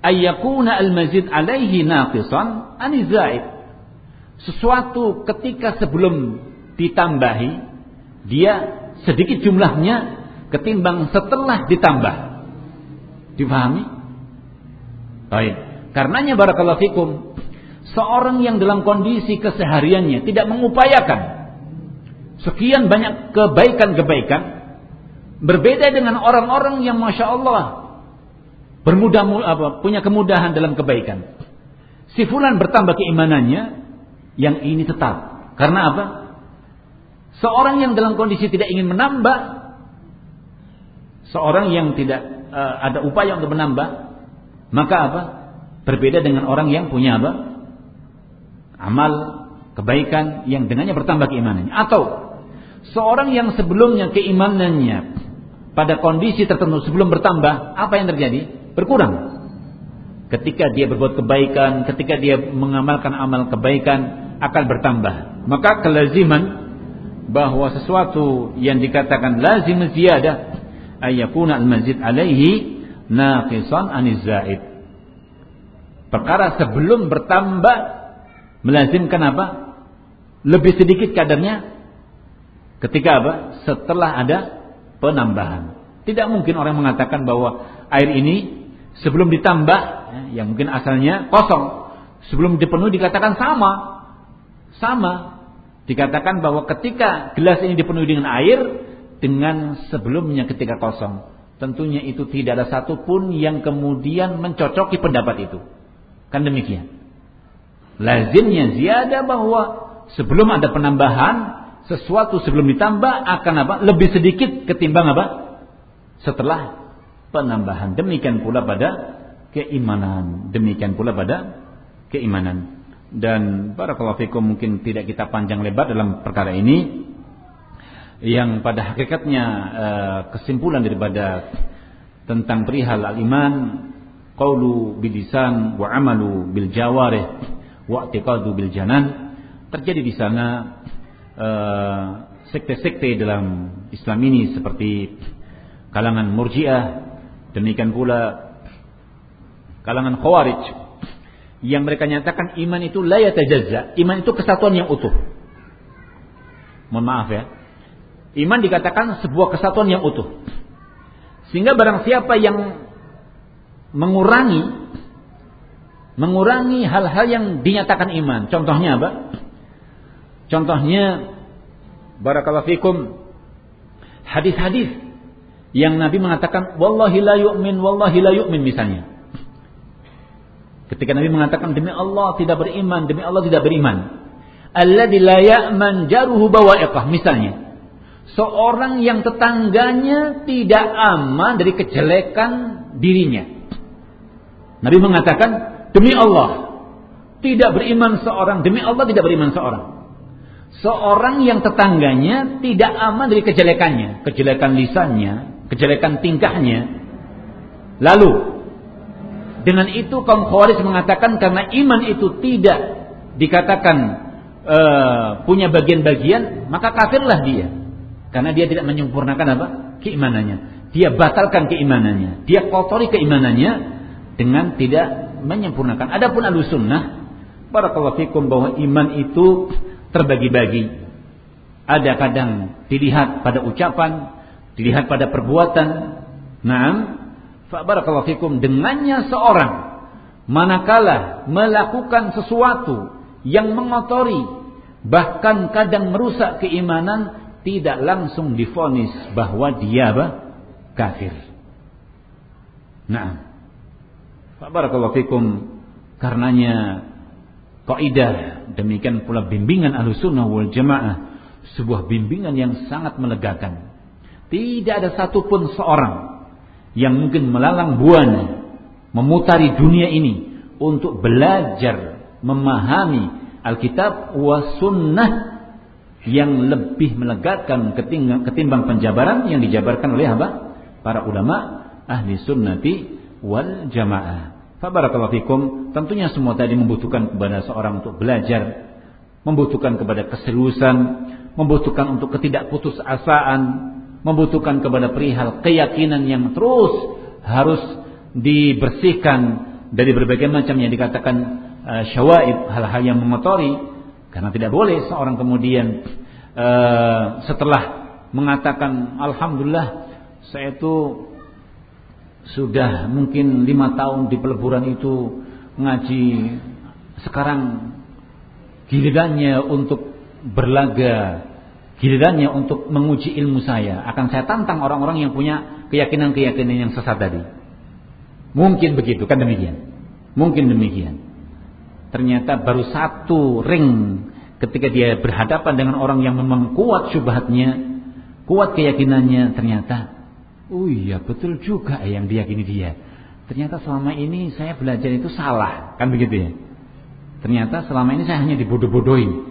ayyakuna al-mazid alaihi naqisan anizaid sesuatu ketika sebelum ditambahi dia sedikit jumlahnya ketimbang setelah ditambah difahami baik karenanya barakallahu fikum seorang yang dalam kondisi kesehariannya tidak mengupayakan sekian banyak kebaikan-kebaikan Berbeda dengan orang-orang yang masya Allah bermudah apa, punya kemudahan dalam kebaikan. Si fulan bertambah keimanannya, yang ini tetap. Karena apa? Seorang yang dalam kondisi tidak ingin menambah, seorang yang tidak uh, ada upaya untuk menambah, maka apa? Berbeda dengan orang yang punya apa? Amal kebaikan yang dengannya bertambah keimanannya. Atau seorang yang sebelumnya keimanannya pada kondisi tertentu sebelum bertambah, apa yang terjadi? Berkurang. ketika dia berbuat kebaikan, ketika dia mengamalkan amal kebaikan akan bertambah. Maka kelaziman bahwa sesuatu yang dikatakan lazim ziyadah ayakuna al-mazid alaihi naqisan aniz zaid. Perkara sebelum bertambah melazimkan apa? Lebih sedikit kadarnya ketika apa? Setelah ada penambahan. Tidak mungkin orang mengatakan bahwa air ini sebelum ditambah yang mungkin asalnya kosong, sebelum dipenuhi dikatakan sama. Sama. Dikatakan bahwa ketika gelas ini dipenuhi dengan air dengan sebelumnya ketika kosong. Tentunya itu tidak ada satupun yang kemudian mencocoki pendapat itu. Kan demikian. Lazimnya ziyadah bahwa sebelum ada penambahan sesuatu sebelum ditambah akan apa? Lebih sedikit ketimbang apa? setelah penambahan. Demikian pula pada keimanan. Demikian pula pada keimanan. Dan para fikum mungkin tidak kita panjang lebar dalam perkara ini yang pada hakikatnya eh, kesimpulan daripada tentang perihal al-iman qaulu bilisan wa amalu bil jawarih wa i'tiqadu bil janan terjadi di sana eh, sekte-sekte dalam Islam ini seperti kalangan Murji'ah, demikian pula kalangan Khawarij yang mereka nyatakan iman itu la yatajazza, iman itu kesatuan yang utuh. Mohon maaf ya. Iman dikatakan sebuah kesatuan yang utuh. Sehingga barang siapa yang mengurangi mengurangi hal-hal yang dinyatakan iman. Contohnya apa? Contohnya barakallahu fikum hadis-hadis yang Nabi mengatakan wallahi la yu'min wallahi la yu'min misalnya. Ketika Nabi mengatakan demi Allah tidak beriman, demi Allah tidak beriman. Alladzi la ya'man jaruhu bawa'iqah misalnya. Seorang yang tetangganya tidak aman dari kejelekan dirinya. Nabi mengatakan demi Allah tidak beriman seorang, demi Allah tidak beriman seorang seorang yang tetangganya tidak aman dari kejelekannya, kejelekan lisannya, kejelekan tingkahnya. Lalu dengan itu kaum Khawarij mengatakan karena iman itu tidak dikatakan uh, punya bagian-bagian, maka kafirlah dia. Karena dia tidak menyempurnakan apa? keimanannya. Dia batalkan keimanannya, dia kotori keimanannya dengan tidak menyempurnakan. Adapun Ahlussunnah barakallahu fikum bahwa iman itu terbagi-bagi. Ada kadang dilihat pada ucapan, dilihat pada perbuatan. Naam, fa barakallahu dengannya seorang manakala melakukan sesuatu yang mengotori bahkan kadang merusak keimanan tidak langsung difonis bahwa dia apa? kafir. Nah, Barakallahu Fikum karenanya kaidah demikian pula bimbingan Ahlussunnah wal Jamaah sebuah bimbingan yang sangat melegakan. Tidak ada satupun seorang yang mungkin melalang buana memutari dunia ini untuk belajar memahami Alkitab wa sunnah yang lebih melegakan ketimbang penjabaran yang dijabarkan oleh apa? Para ulama ahli sunnati wal jamaah. Fabarakallahu fikum. Tentunya semua tadi membutuhkan kepada seorang untuk belajar, membutuhkan kepada keseriusan, membutuhkan untuk ketidakputusasaan, membutuhkan kepada perihal keyakinan yang terus harus dibersihkan dari berbagai macam yang dikatakan uh, syawaib hal-hal yang mengotori karena tidak boleh seorang kemudian uh, setelah mengatakan alhamdulillah saya itu sudah mungkin lima tahun di peleburan itu ngaji sekarang gilirannya untuk berlaga gilirannya untuk menguji ilmu saya. Akan saya tantang orang-orang yang punya keyakinan-keyakinan yang sesat tadi. Mungkin begitu, kan demikian. Mungkin demikian. Ternyata baru satu ring ketika dia berhadapan dengan orang yang memang kuat syubhatnya, kuat keyakinannya, ternyata, oh iya betul juga yang diyakini dia. Ternyata selama ini saya belajar itu salah, kan begitu ya. Ternyata selama ini saya hanya dibodoh-bodohi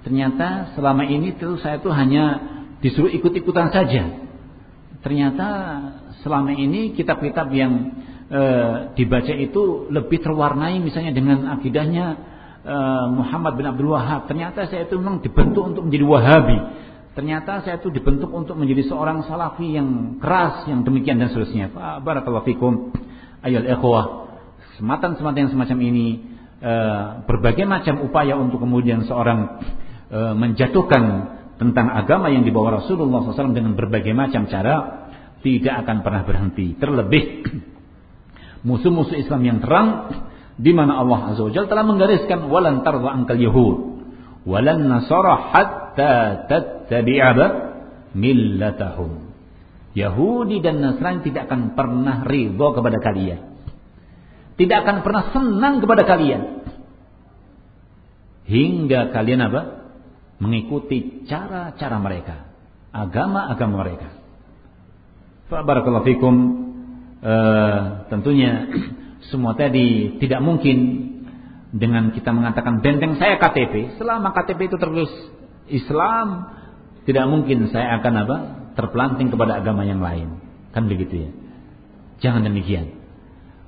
Ternyata selama ini tuh saya tuh hanya disuruh ikut-ikutan saja. Ternyata selama ini kitab-kitab yang e, dibaca itu lebih terwarnai misalnya dengan akidahnya e, Muhammad bin Abdul Wahab. Ternyata saya itu memang dibentuk untuk menjadi Wahabi. Ternyata saya itu dibentuk untuk menjadi seorang salafi yang keras, yang demikian dan seterusnya. Barakallahu fikum. Ayol ikhwah. Sematan-sematan yang semacam ini e, berbagai macam upaya untuk kemudian seorang e, menjatuhkan tentang agama yang dibawa Rasulullah SAW dengan berbagai macam cara tidak akan pernah berhenti. Terlebih musuh-musuh Islam yang terang di mana Allah Azza wa Jalla telah menggariskan walan tarda angkal yahud walan nasara hatta tattabi'a millatahum. Yahudi dan Nasrani tidak akan pernah ridho kepada kalian. Tidak akan pernah senang kepada kalian. Hingga kalian apa? Mengikuti cara-cara mereka. Agama-agama mereka. Barakallahu fikum uh, tentunya semua tadi tidak mungkin dengan kita mengatakan benteng saya KTP selama KTP itu terus Islam tidak mungkin saya akan apa terpelanting kepada agama yang lain. Kan begitu ya? Jangan demikian.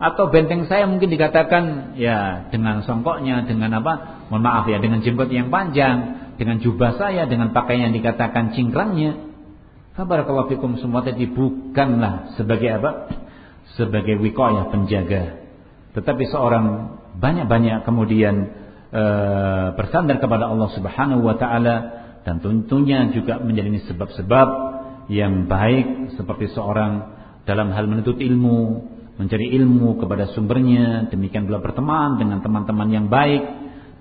Atau benteng saya mungkin dikatakan ya dengan songkoknya dengan apa mohon maaf ya dengan jenggot yang panjang dengan jubah saya dengan pakaian yang dikatakan cingkrangnya. Barakallahu fikum semua tadi bukanlah sebagai apa sebagai wikoyah penjaga. Tetapi seorang banyak-banyak kemudian e, bersandar kepada Allah Subhanahu wa taala dan tentunya juga menjalani sebab-sebab yang baik seperti seorang dalam hal menuntut ilmu, mencari ilmu kepada sumbernya, demikian pula berteman dengan teman-teman yang baik,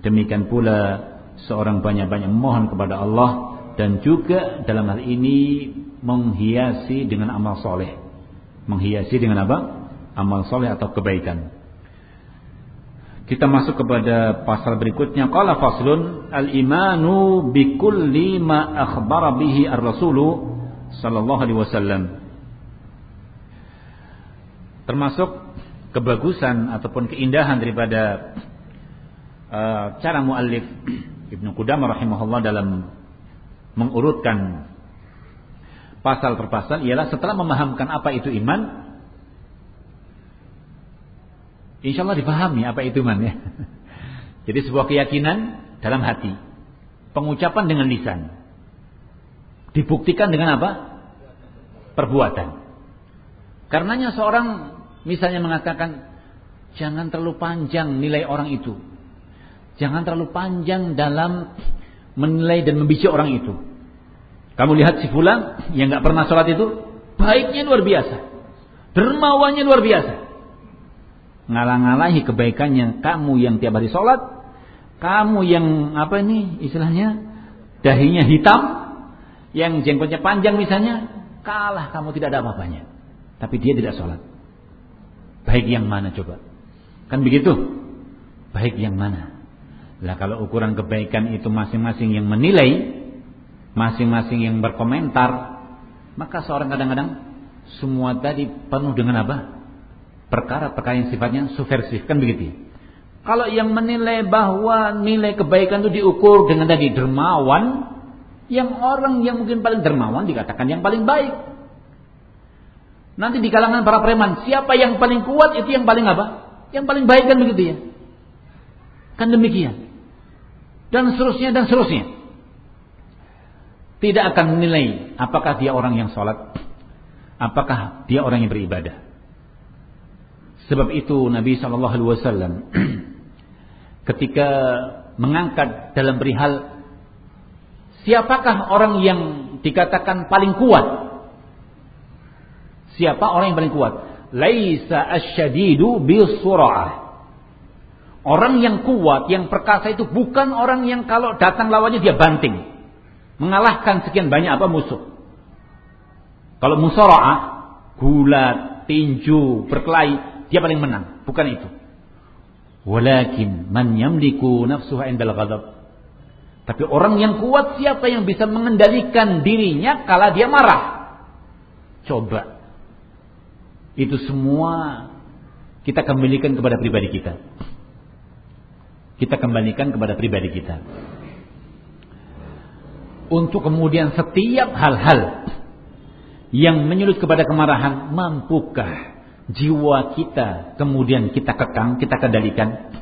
demikian pula seorang banyak-banyak memohon kepada Allah dan juga dalam hal ini menghiasi dengan amal soleh menghiasi dengan apa? Amal soleh atau kebaikan. Kita masuk kepada pasal berikutnya. Qala faslun al-imanu bi kulli ma akhbara bihi ar-rasulu sallallahu alaihi wasallam. Termasuk kebagusan ataupun keindahan daripada uh, cara muallif Ibnu Qudamah rahimahullah dalam mengurutkan pasal per pasal ialah setelah memahamkan apa itu iman, insya Allah dipahami apa itu iman ya. Jadi sebuah keyakinan dalam hati, pengucapan dengan lisan, dibuktikan dengan apa? Perbuatan. Karenanya seorang misalnya mengatakan jangan terlalu panjang nilai orang itu. Jangan terlalu panjang dalam menilai dan membici orang itu. Kamu lihat si fulan yang nggak pernah sholat itu baiknya luar biasa, dermawannya luar biasa. Ngalah-ngalahi kebaikannya kamu yang tiap hari sholat, kamu yang apa ini istilahnya dahinya hitam, yang jenggotnya panjang misalnya, kalah kamu tidak ada apa-apanya. Tapi dia tidak sholat. Baik yang mana coba? Kan begitu? Baik yang mana? Lah kalau ukuran kebaikan itu masing-masing yang menilai, masing-masing yang berkomentar, maka seorang kadang-kadang semua tadi penuh dengan apa? Perkara-perkara yang sifatnya subversif, kan begitu? Kalau yang menilai bahwa nilai kebaikan itu diukur dengan tadi dermawan, yang orang yang mungkin paling dermawan dikatakan yang paling baik. Nanti di kalangan para preman, siapa yang paling kuat itu yang paling apa? Yang paling baik kan begitu ya? Kan demikian. Dan seterusnya dan seterusnya tidak akan menilai apakah dia orang yang sholat, apakah dia orang yang beribadah. Sebab itu Nabi Shallallahu Alaihi Wasallam ketika mengangkat dalam perihal siapakah orang yang dikatakan paling kuat? Siapa orang yang paling kuat? Laisa asyadidu bisura'ah. Orang yang kuat, yang perkasa itu bukan orang yang kalau datang lawannya dia banting mengalahkan sekian banyak apa musuh. Kalau musara'ah, gulat, tinju, berkelahi, dia paling menang, bukan itu. Walakin man yamliku nafsuha indal ghadab. Tapi orang yang kuat siapa yang bisa mengendalikan dirinya kala dia marah? Coba. Itu semua kita kembalikan kepada pribadi kita. Kita kembalikan kepada pribadi kita untuk kemudian setiap hal-hal yang menyulut kepada kemarahan mampukah jiwa kita kemudian kita kekang, kita kendalikan?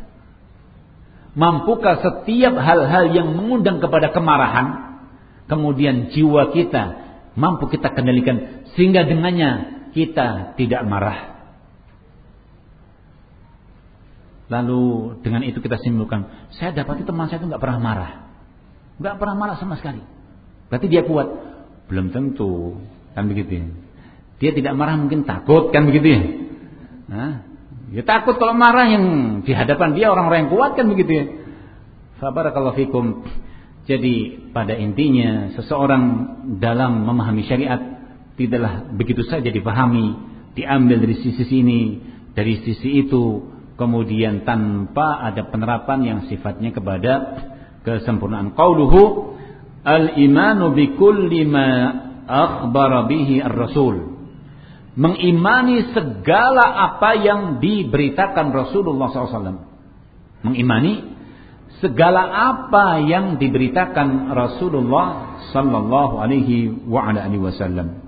Mampukah setiap hal-hal yang mengundang kepada kemarahan, kemudian jiwa kita mampu kita kendalikan sehingga dengannya kita tidak marah? Lalu dengan itu kita simpulkan, saya dapat itu teman saya itu nggak pernah marah, nggak pernah marah sama sekali. Berarti dia kuat? Belum tentu, kan begitu ya. Dia tidak marah mungkin takut, kan begitu ya. Nah, dia takut kalau marah yang di hadapan dia orang-orang yang kuat kan begitu ya. Fabarakallahu fikum. Jadi pada intinya seseorang dalam memahami syariat tidaklah begitu saja dipahami, diambil dari sisi sini, dari sisi itu, kemudian tanpa ada penerapan yang sifatnya kepada kesempurnaan. Qauluhu al-imanu bi kulli ma akhbara bihi ar-rasul mengimani segala apa yang diberitakan Rasulullah SAW. Mengimani segala apa yang diberitakan Rasulullah Sallallahu Alaihi Wasallam.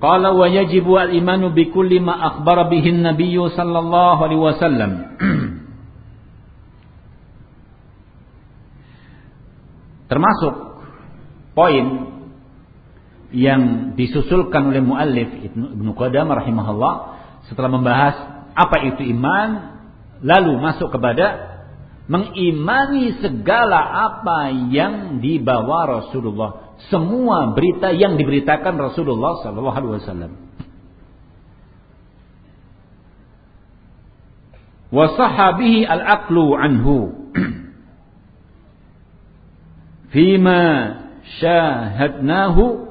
Qala wa yajibu al-imanu bi kulli ma akhbara bihi an-nabiy sallallahu alaihi wasallam. Termasuk poin yang disusulkan oleh muallif Ibnu Qudamah rahimahullah setelah membahas apa itu iman lalu masuk kepada mengimani segala apa yang dibawa Rasulullah semua berita yang diberitakan Rasulullah sallallahu alaihi wasallam. Wa sahabihi al-aqlu anhu. Fima syahadnahu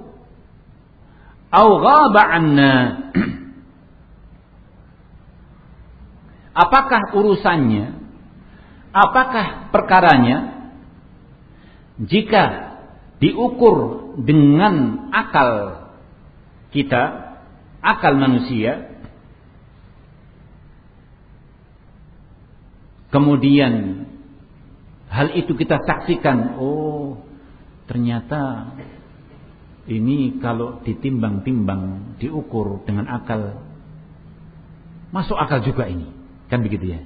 au ghaba anna. Apakah urusannya? Apakah perkaranya? Jika diukur dengan akal kita akal manusia kemudian hal itu kita saksikan oh ternyata ini kalau ditimbang-timbang, diukur dengan akal, masuk akal juga ini. Kan begitu ya.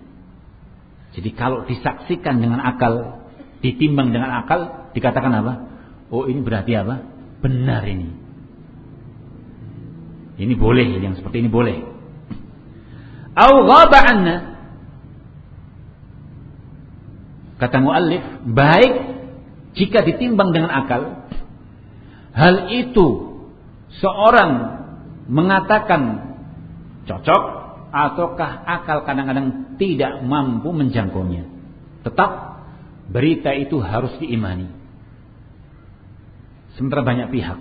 Jadi kalau disaksikan dengan akal, ditimbang dengan akal, dikatakan apa? Oh ini berarti apa? Benar ini. Ini boleh, yang seperti ini boleh. Au ghaba Kata muallif, baik jika ditimbang dengan akal, hal itu seorang mengatakan cocok ataukah akal kadang-kadang tidak mampu menjangkaunya. Tetap berita itu harus diimani. Sementara banyak pihak.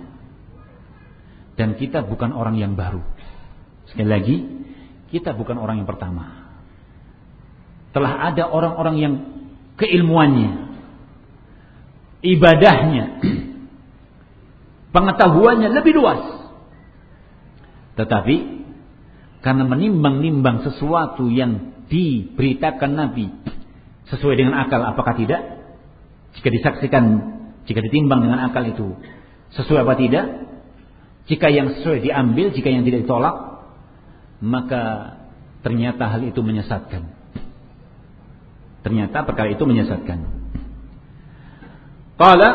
Dan kita bukan orang yang baru. Sekali lagi, kita bukan orang yang pertama. Telah ada orang-orang yang keilmuannya, ibadahnya, pengetahuannya lebih luas. Tetapi karena menimbang-nimbang sesuatu yang diberitakan Nabi sesuai dengan akal apakah tidak? Jika disaksikan, jika ditimbang dengan akal itu sesuai apa tidak? Jika yang sesuai diambil, jika yang tidak ditolak, maka ternyata hal itu menyesatkan. Ternyata perkara itu menyesatkan. Qala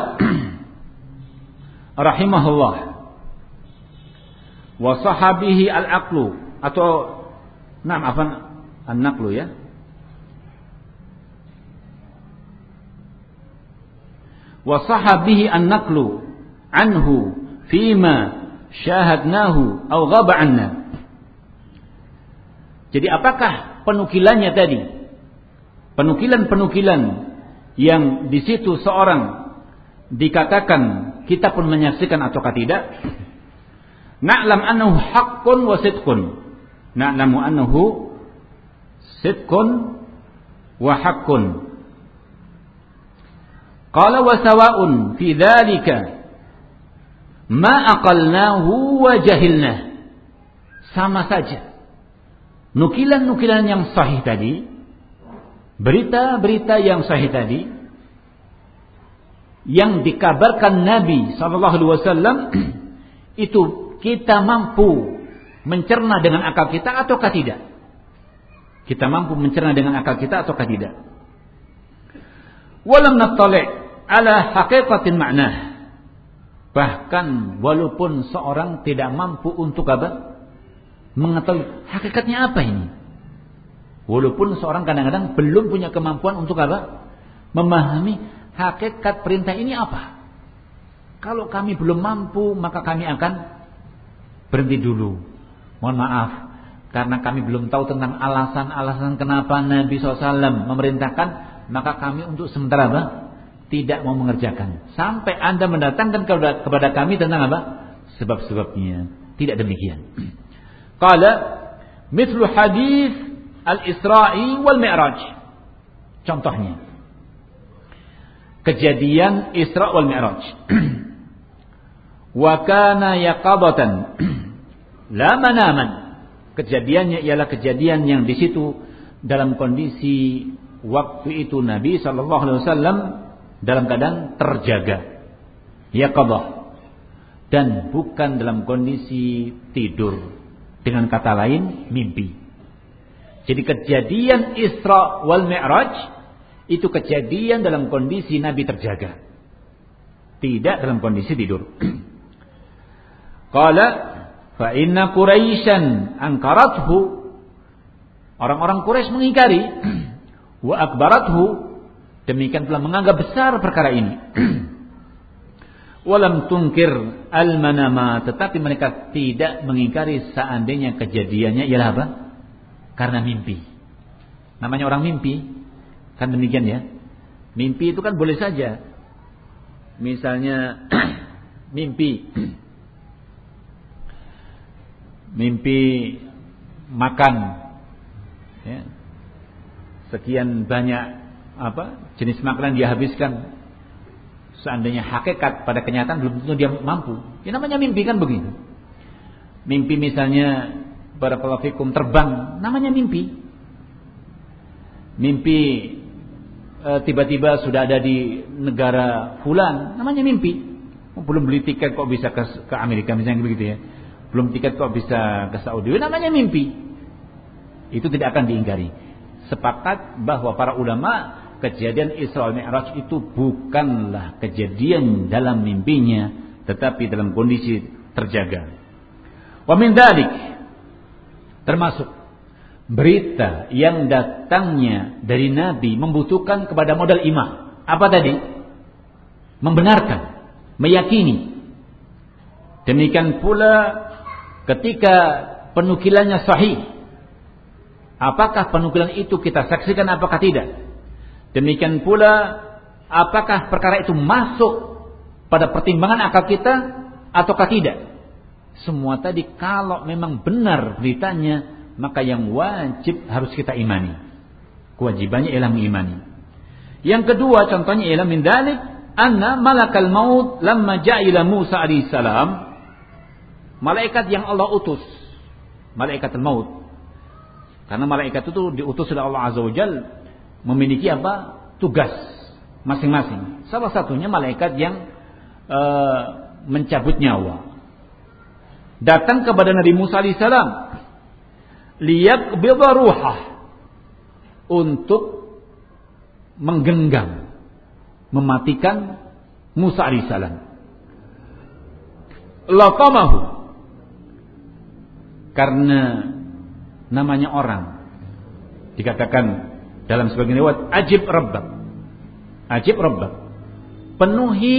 rahimahullah wa sahabihi al-aqlu atau nam apa an-naqlu ya wa sahabihi an-naqlu anhu fima syahadnahu au ghaba anna jadi apakah penukilannya tadi? Penukilan-penukilan yang di situ seorang dikatakan kita pun menyaksikan ataukah tidak? Na'lam annahu haqqun wa sidqun. Na'lamu annahu sidqun wa haqqun qala wa sawa'un fi dhalika ma aqalnahu wa jahilna sama saja nukilan-nukilan yang sahih tadi berita-berita yang sahih tadi yang dikabarkan Nabi Shallallahu Alaihi Wasallam itu kita mampu mencerna dengan akal kita ataukah tidak? Kita mampu mencerna dengan akal kita ataukah tidak? Walam nattali' ala haqiqatin ma'nah. Bahkan walaupun seorang tidak mampu untuk apa? Mengetahui hakikatnya apa ini. Walaupun seorang kadang-kadang belum punya kemampuan untuk apa? Memahami hakikat perintah ini apa. Kalau kami belum mampu, maka kami akan berhenti dulu. Mohon maaf, karena kami belum tahu tentang alasan-alasan kenapa Nabi SAW memerintahkan, maka kami untuk sementara apa? Tidak mau mengerjakan. Sampai Anda mendatangkan kepada kami tentang apa? Sebab-sebabnya. Tidak demikian. Qala, mithlu hadis al-Isra'i wal Mi'raj. Contohnya. Kejadian Isra wal Mi'raj. Wa kana yaqabatan la manaman. Kejadiannya ialah kejadian yang di situ dalam kondisi waktu itu Nabi sallallahu alaihi wasallam dalam keadaan terjaga. Yaqabah dan bukan dalam kondisi tidur. Dengan kata lain mimpi. Jadi kejadian Isra wal Mi'raj itu kejadian dalam kondisi Nabi terjaga. Tidak dalam kondisi tidur. Qala fa inna Quraisyan angkarathu Orang-orang Quraisy mengingkari wa akbarathu demikian pula menganggap besar perkara ini. Walam tungkir al-manama tetapi mereka tidak mengingkari seandainya kejadiannya ialah apa? Karena mimpi. Namanya orang mimpi kan demikian ya. Mimpi itu kan boleh saja. Misalnya mimpi mimpi makan ya, sekian banyak apa jenis makanan dia habiskan seandainya hakikat pada kenyataan belum tentu dia mampu. Ya namanya mimpi kan begitu. Mimpi misalnya para fikum terbang. Namanya mimpi. Mimpi e, tiba-tiba sudah ada di negara fulan. Namanya mimpi. Oh, belum beli tiket kok bisa ke, ke Amerika misalnya begitu ya. Belum tiket kok bisa ke Saudi. Namanya mimpi. Itu tidak akan diingkari. Sepakat bahwa para ulama kejadian Isra Mi'raj itu bukanlah kejadian dalam mimpinya, tetapi dalam kondisi terjaga. Wa min dalik termasuk berita yang datangnya dari Nabi membutuhkan kepada modal iman. Apa tadi? Membenarkan, meyakini. Demikian pula ketika penukilannya sahih, apakah penukilan itu kita saksikan apakah tidak? Demikian pula apakah perkara itu masuk pada pertimbangan akal kita ataukah tidak? Semua tadi kalau memang benar beritanya, maka yang wajib harus kita imani. Kewajibannya ialah mengimani. Yang kedua contohnya ialah min dalik anna malakal maut lamma ja'ila Musa alaihissalam malaikat yang Allah utus, malaikat maut. Karena malaikat itu diutus oleh Allah Azza wa Jal memiliki apa? tugas masing-masing. Salah satunya malaikat yang uh, mencabut nyawa. Datang kepada Nabi Musa alaihissalam lihat ruhah untuk menggenggam mematikan Musa alaihissalam. Laqamahu karena namanya orang dikatakan dalam sebagian riwayat ajib rabbak. Ajib rabbak. Penuhi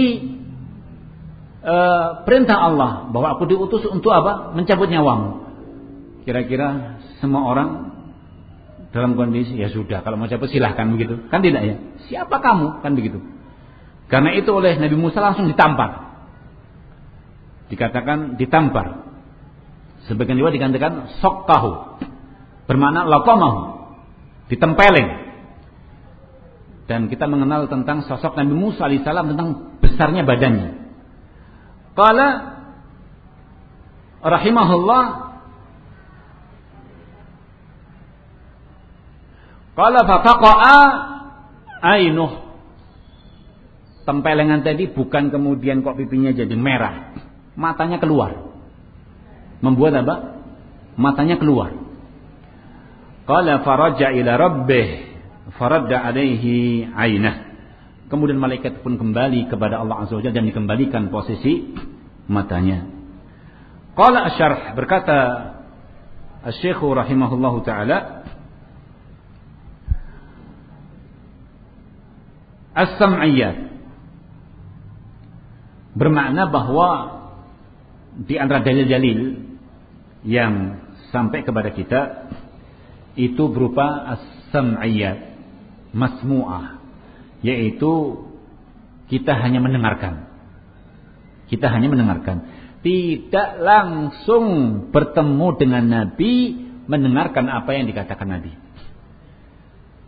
uh, perintah Allah bahwa aku diutus untuk apa? Mencabut nyawamu. Kira-kira semua orang dalam kondisi ya sudah kalau mau cabut silahkan begitu. Kan tidak ya? Siapa kamu? Kan begitu. Karena itu oleh Nabi Musa langsung ditampar. Dikatakan ditampar. Sebagian riwayat dikatakan sokkahu. Bermakna laqamahu. Ditempeleng. Dan kita mengenal tentang sosok Nabi Musa alaihissalam tentang besarnya badannya. Qala rahimahullah Qala fataqa'a ainuh. Tempelengan tadi bukan kemudian kok pipinya jadi merah. Matanya keluar. membuat apa? Matanya keluar. Qala faraja ila rabbih faradda alaihi ainah. Kemudian malaikat pun kembali kepada Allah Azza wa dan dikembalikan posisi matanya. Qala asyarh berkata Asy-Syaikh rahimahullahu taala As-sam'iyyat bermakna bahwa di antara dalil-dalil yang sampai kepada kita itu berupa as-sam'iyat masmu'ah yaitu kita hanya mendengarkan kita hanya mendengarkan tidak langsung bertemu dengan Nabi mendengarkan apa yang dikatakan Nabi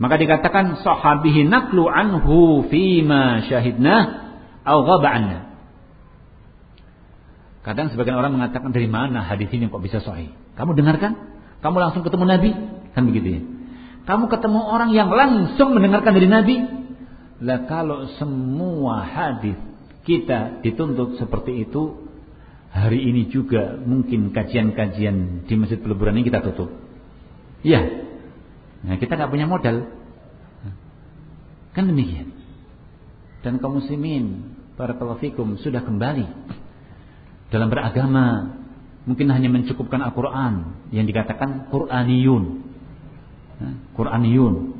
maka dikatakan sahabihi naklu anhu fima syahidna au ghaba Kadang sebagian orang mengatakan dari mana hadis ini kok bisa sahih? Kamu dengarkan? Kamu langsung ketemu Nabi? Kan begitu ya. Kamu ketemu orang yang langsung mendengarkan dari Nabi? Lah kalau semua hadis kita dituntut seperti itu, hari ini juga mungkin kajian-kajian di Masjid Peleburan ini kita tutup. Iya. Nah, kita nggak punya modal. Kan demikian. Dan kaum muslimin, para fikum sudah kembali dalam beragama mungkin hanya mencukupkan Al-Quran yang dikatakan Quraniyun Quraniyun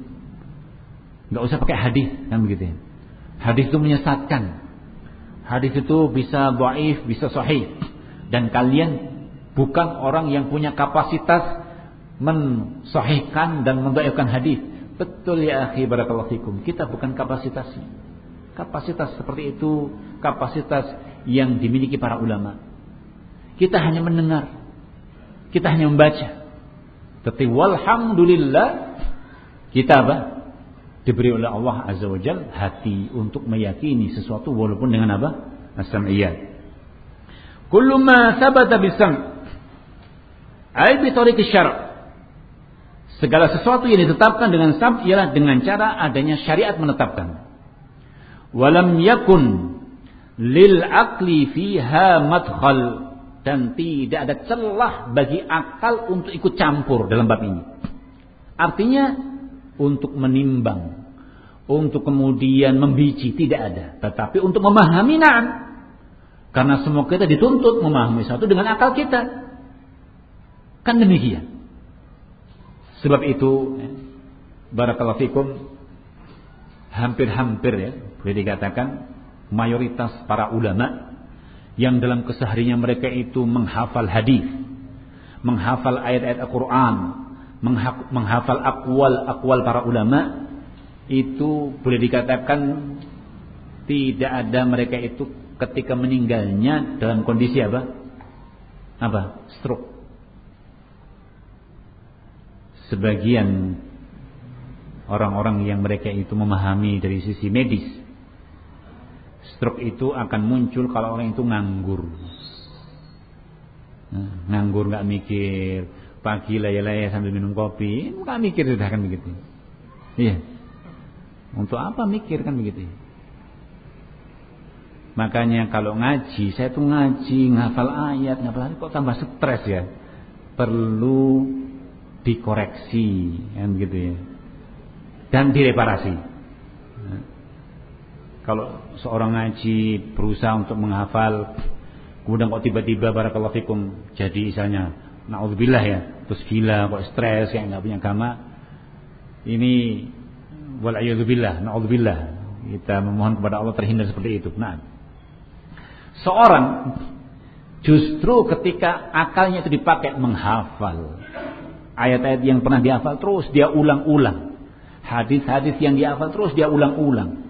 nggak usah pakai hadis kan begitu ya. hadis itu menyesatkan hadis itu bisa baif bisa sahih dan kalian bukan orang yang punya kapasitas mensahihkan dan membaikkan hadis betul ya akhi barakallahu fikum kita bukan kapasitasnya kapasitas seperti itu kapasitas yang dimiliki para ulama. Kita hanya mendengar. Kita hanya membaca. Tapi walhamdulillah kita apa? Diberi oleh Allah Azza wa Jal hati untuk meyakini sesuatu walaupun dengan apa? As-sam'iyat. Kullu ma sabata bisam' ay bi tariqi syara' Segala sesuatu yang ditetapkan dengan sam ialah dengan cara adanya syariat menetapkan. Walam yakun lil akli fiha madkhal dan tidak ada celah bagi akal untuk ikut campur dalam bab ini. Artinya untuk menimbang, untuk kemudian membici tidak ada, tetapi untuk memahami na'am. Karena semua kita dituntut memahami satu dengan akal kita. Kan demikian. Sebab itu ya, barakallahu fikum hampir-hampir ya boleh dikatakan mayoritas para ulama yang dalam kesehariannya mereka itu menghafal hadis, menghafal ayat-ayat Al-Qur'an, menghafal akwal-akwal para ulama itu boleh dikatakan tidak ada mereka itu ketika meninggalnya dalam kondisi apa? Apa? Stroke. Sebagian orang-orang yang mereka itu memahami dari sisi medis Stroke itu akan muncul kalau orang itu nganggur. Nah, nganggur nggak mikir, pagi laya-laya sambil minum kopi, nggak mikir sudah kan begitu. Iya. Untuk apa mikir kan begitu? Makanya kalau ngaji, saya tuh ngaji, ngafal ayat, ngafal ayat kok tambah stres ya. Perlu dikoreksi kan gitu ya. Dan direparasi. Kalau seorang ngaji berusaha untuk menghafal kemudian kok tiba-tiba barakallahu fikum jadi misalnya naudzubillah ya terus gila kok stres kayak nggak punya agama ini wal billah naudzubillah. Kita memohon kepada Allah terhindar seperti itu. Nah seorang justru ketika akalnya itu dipakai menghafal ayat-ayat yang pernah dihafal terus dia ulang-ulang. Hadis-hadis yang dihafal terus dia ulang-ulang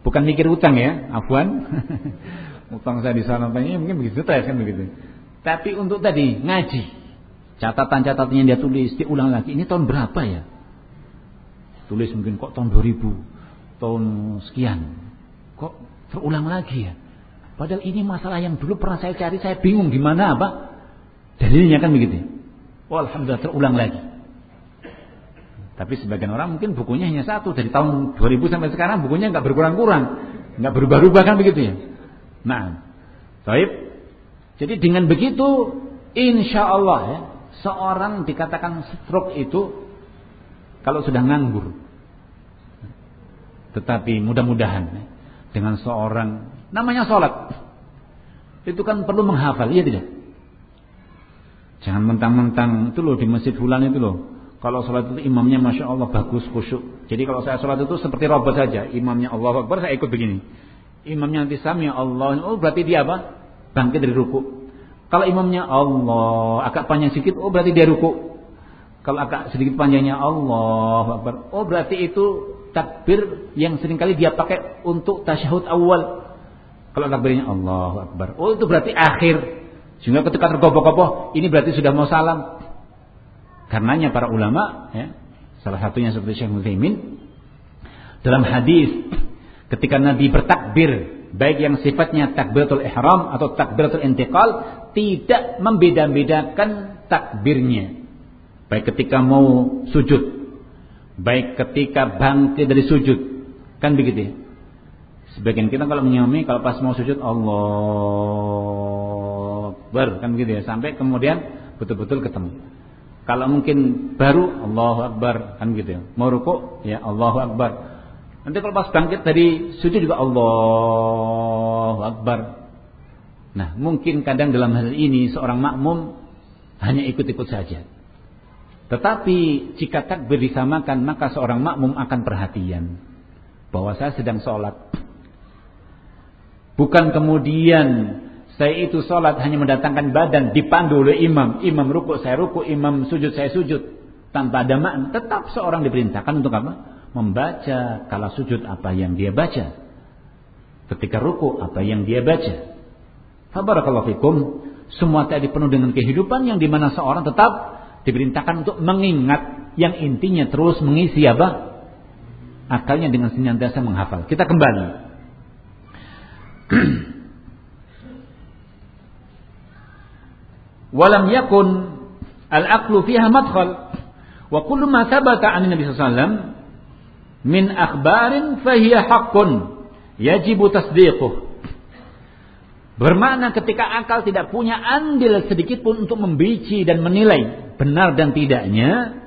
Bukan mikir utang ya, afwan. utang saya di sana tanya mungkin begitu ya kan begitu. Tapi untuk tadi ngaji, catatan-catatan yang dia tulis diulang lagi. Ini tahun berapa ya? Tulis mungkin kok tahun 2000, tahun sekian. Kok terulang lagi ya? Padahal ini masalah yang dulu pernah saya cari, saya bingung gimana apa dalilnya kan begitu. Oh, alhamdulillah terulang lagi. Tapi sebagian orang mungkin bukunya hanya satu dari tahun 2000 sampai sekarang bukunya nggak berkurang-kurang, nggak berubah-ubah kan begitu ya. Nah, baik. Jadi dengan begitu insya Allah ya, seorang dikatakan stroke itu kalau sudah nganggur. Tetapi mudah-mudahan ya, dengan seorang namanya sholat itu kan perlu menghafal, iya tidak? Jangan mentang-mentang itu loh di masjid fulan itu loh. Kalau sholat itu imamnya masya Allah bagus khusyuk. Jadi kalau saya sholat itu seperti robot saja. Imamnya Allah Akbar saya ikut begini. Imamnya nanti sami Allah. Oh berarti dia apa? Bangkit dari ruku. Kalau imamnya Allah agak panjang sedikit. Oh berarti dia ruku. Kalau agak sedikit panjangnya Allah Akbar. Oh berarti itu takbir yang sering kali dia pakai untuk tasyahud awal. Kalau takbirnya Allah Akbar. Oh itu berarti akhir. Sehingga ketika tergopoh-gopoh, ini berarti sudah mau salam. Karenanya para ulama, ya, salah satunya seperti Syekh Muthaimin, dalam hadis ketika Nabi bertakbir, baik yang sifatnya takbiratul ihram atau takbiratul intiqal, tidak membeda-bedakan takbirnya. Baik ketika mau sujud, baik ketika bangkit dari sujud, kan begitu ya. Sebagian kita kalau menyami kalau pas mau sujud Allah Akbar kan gitu ya sampai kemudian betul-betul ketemu. Kalau mungkin baru Allahu Akbar kan gitu ya. Mau ruku ya Allahu Akbar. Nanti kalau pas bangkit dari sujud juga Allahu Akbar. Nah, mungkin kadang dalam hal ini seorang makmum hanya ikut-ikut saja. Tetapi jika takbir disamakan maka seorang makmum akan perhatian bahwa saya sedang sholat. Bukan kemudian saya itu sholat hanya mendatangkan badan dipandu oleh imam. Imam ruku, saya ruku, imam sujud, saya sujud. Tanpa ada makna. Tetap seorang diperintahkan untuk apa? Membaca kala sujud apa yang dia baca. Ketika ruku apa yang dia baca. Fabarakallahu fikum. Semua tadi penuh dengan kehidupan yang di mana seorang tetap diperintahkan untuk mengingat yang intinya terus mengisi apa? Akalnya dengan senantiasa menghafal. Kita kembali. walam yakun al-aqlu fiha madkhal. Wa kullu ma thabata 'an Nabi sallallahu min akhbarin fahiya haqqun yajibu tasdiquh. Bermakna ketika akal tidak punya andil sedikit pun untuk membici dan menilai benar dan tidaknya,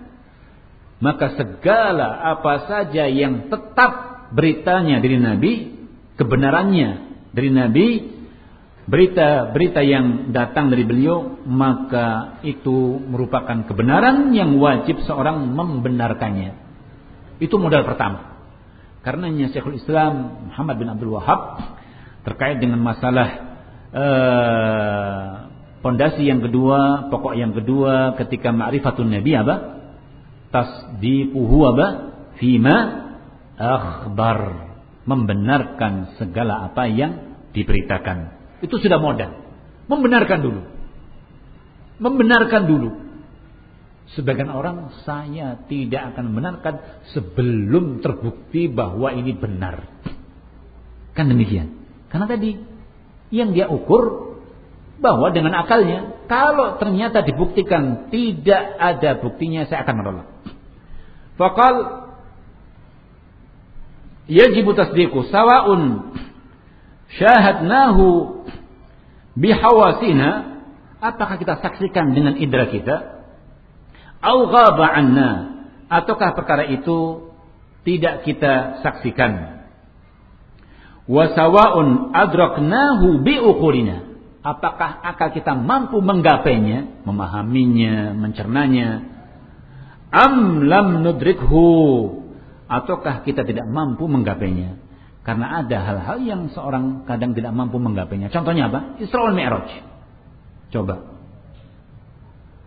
maka segala apa saja yang tetap beritanya dari Nabi, kebenarannya dari Nabi, berita-berita yang datang dari beliau maka itu merupakan kebenaran yang wajib seorang membenarkannya. Itu modal pertama. Karenanya Syekhul Islam Muhammad bin Abdul Wahab terkait dengan masalah pondasi uh, yang kedua, pokok yang kedua ketika ma'rifatun nabi apa? Tasdiquhu apa? Fima akhbar. Membenarkan segala apa yang diberitakan. Itu sudah modal. Membenarkan dulu. Membenarkan dulu. Sebagian orang saya tidak akan membenarkan sebelum terbukti bahwa ini benar. Kan demikian. Karena tadi yang dia ukur bahwa dengan akalnya kalau ternyata dibuktikan tidak ada buktinya saya akan menolak. Fakal yajibu tasdiqu sawa'un syahadnahu bihawasina apakah kita saksikan dengan indera kita? Au ghaba anna ataukah perkara itu tidak kita saksikan? Wa sawaun adraknahu biuqulina apakah akal kita mampu menggapainya memahaminya mencernanya? Am lam nudrikhu ataukah kita tidak mampu menggapainya karena ada hal-hal yang seorang kadang tidak mampu menggapainya. Contohnya apa? Isra wal Mi'raj. Coba.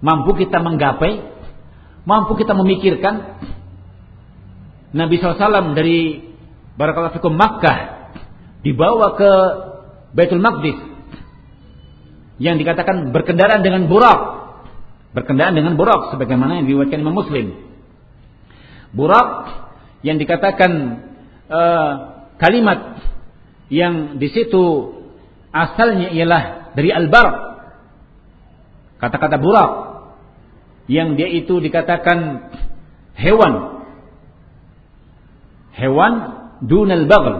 Mampu kita menggapai, mampu kita memikirkan Nabi SAW dari Barakallahu Fikum Makkah dibawa ke Baitul Maqdis yang dikatakan berkendaraan dengan burak berkendaraan dengan burak sebagaimana yang diwakilkan Imam Muslim burak yang dikatakan uh, kalimat yang di situ asalnya ialah dari al-bar kata-kata burak yang dia itu dikatakan hewan hewan dunal bagl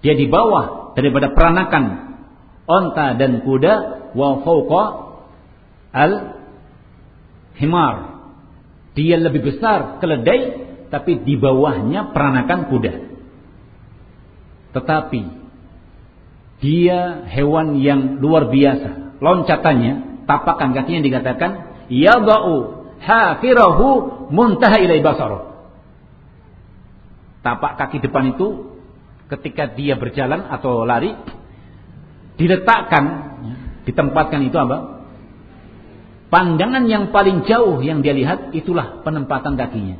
dia di bawah daripada peranakan onta dan kuda wa fawqa al-himar. Dia lebih besar keledai tapi di bawahnya peranakan kuda. Tetapi dia hewan yang luar biasa. Loncatannya, tapakan kakinya dikatakan yadau hafirahu muntaha ilai basaruh. Tapak kaki depan itu ketika dia berjalan atau lari diletakkan ditempatkan itu apa? Pandangan yang paling jauh yang dia lihat itulah penempatan kakinya.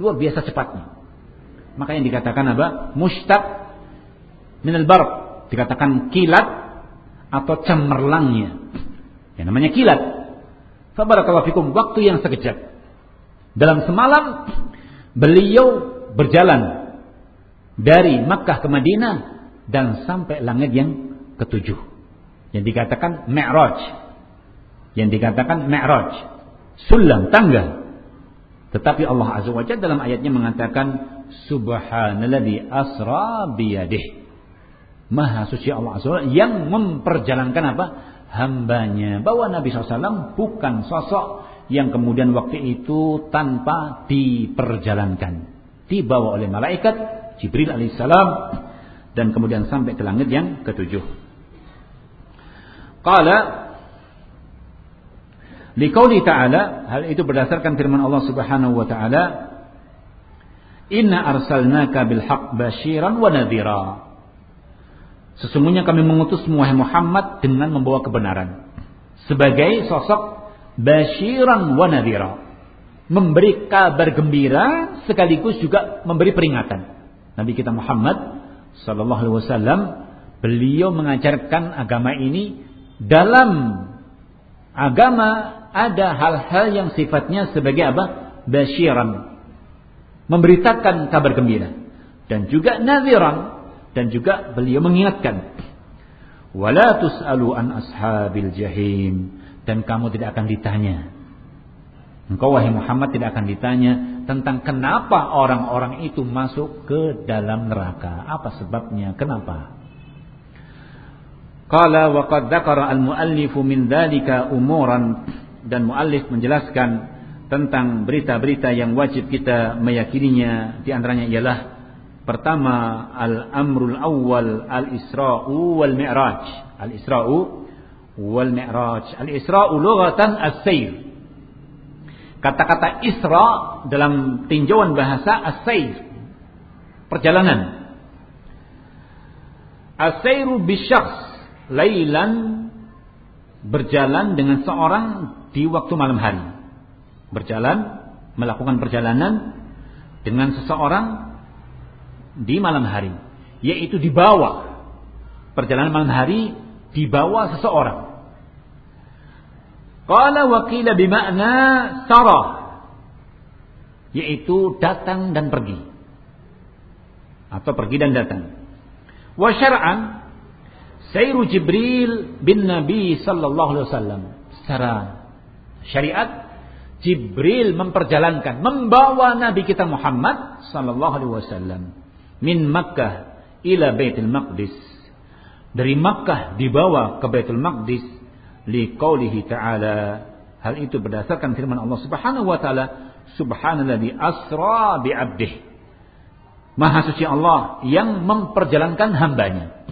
Luar biasa cepatnya. Makanya dikatakan apa? Mustaq minal barq. Dikatakan kilat atau cemerlangnya. Yang namanya kilat. Fabarakallahu fikum waktu yang sekejap. Dalam semalam beliau berjalan dari Makkah ke Madinah dan sampai langit yang ketujuh. Yang dikatakan Mi'raj yang dikatakan Mi'raj, sulam tangga. Tetapi Allah Azza wa Jalla dalam ayatnya mengatakan subhanalladzi asra biyadih. Maha suci Allah Azza yang memperjalankan apa? hambanya. Bahwa Nabi SAW bukan sosok yang kemudian waktu itu tanpa diperjalankan. Dibawa oleh malaikat Jibril alaihissalam dan kemudian sampai ke langit yang ketujuh. Qala Liqauli ta'ala, hal itu berdasarkan firman Allah Subhanahu wa taala, "Inna arsalnaka bil haqq basyiran wa nadhira." Sesungguhnya kami mengutus Muhammad dengan membawa kebenaran sebagai sosok basyiran wa nadhira. Memberi kabar gembira sekaligus juga memberi peringatan. Nabi kita Muhammad sallallahu alaihi wasallam beliau mengajarkan agama ini dalam agama ada hal-hal yang sifatnya sebagai apa? Basyiran. Memberitakan kabar gembira. Dan juga nadhiran. Dan juga beliau mengingatkan. Wala tus'alu an ashabil jahim. Dan kamu tidak akan ditanya. Engkau wahai Muhammad tidak akan ditanya tentang kenapa orang-orang itu masuk ke dalam neraka. Apa sebabnya? Kenapa? Qala wa qad dzakara al-muallifu min dzalika umuran dan muallif menjelaskan tentang berita-berita yang wajib kita meyakininya di antaranya ialah pertama al-amrul awwal al-isra'u wal mi'raj al-isra'u wal mi'raj al-isra'u lughatan as-sayr. Kata-kata isra dalam tinjauan bahasa as-sayr. Perjalanan. As-sayru bisyakhs. Lailan berjalan dengan seorang di waktu malam hari. Berjalan, melakukan perjalanan dengan seseorang di malam hari. Yaitu dibawa. Perjalanan malam hari dibawa seseorang. Qala wakila bima'na sarah. Yaitu datang dan pergi. Atau pergi dan datang. Wa syara'an Sayru Jibril bin Nabi sallallahu alaihi wasallam secara syariat Jibril memperjalankan membawa Nabi kita Muhammad sallallahu alaihi wasallam min Makkah ila Baitul Maqdis. Dari Makkah dibawa ke Baitul Maqdis liqaulihi ta'ala. Hal itu berdasarkan firman Allah Subhanahu wa taala subhanalladzi asra bi 'abdihi Maha suci Allah yang memperjalankan hambanya.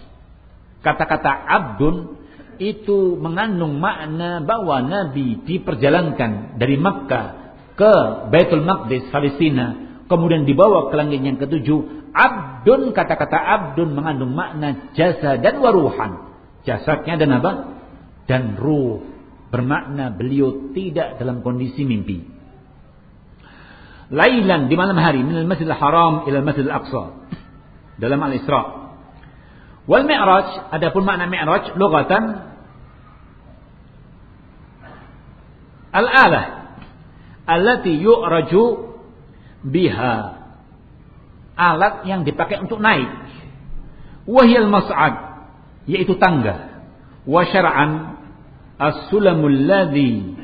Kata-kata abdun itu mengandung makna bahwa Nabi diperjalankan dari Makkah ke Baitul Maqdis Palestina kemudian dibawa ke langit yang ketujuh. Abdun kata-kata abdun mengandung makna jasa dan waruhan. Jasadnya dan apa? Dan ruh. Bermakna beliau tidak dalam kondisi mimpi. Lailan di malam hari minal masjidil haram ila masjidil aqsa. Dalam al-isra. Wal mi'raj, adapun makna mi'raj lugatan al-alah. Allati yu'raju biha. Alat yang dipakai untuk naik. Wahyal mas'ad yaitu tangga. Wa syar'an as-sulamul ladzi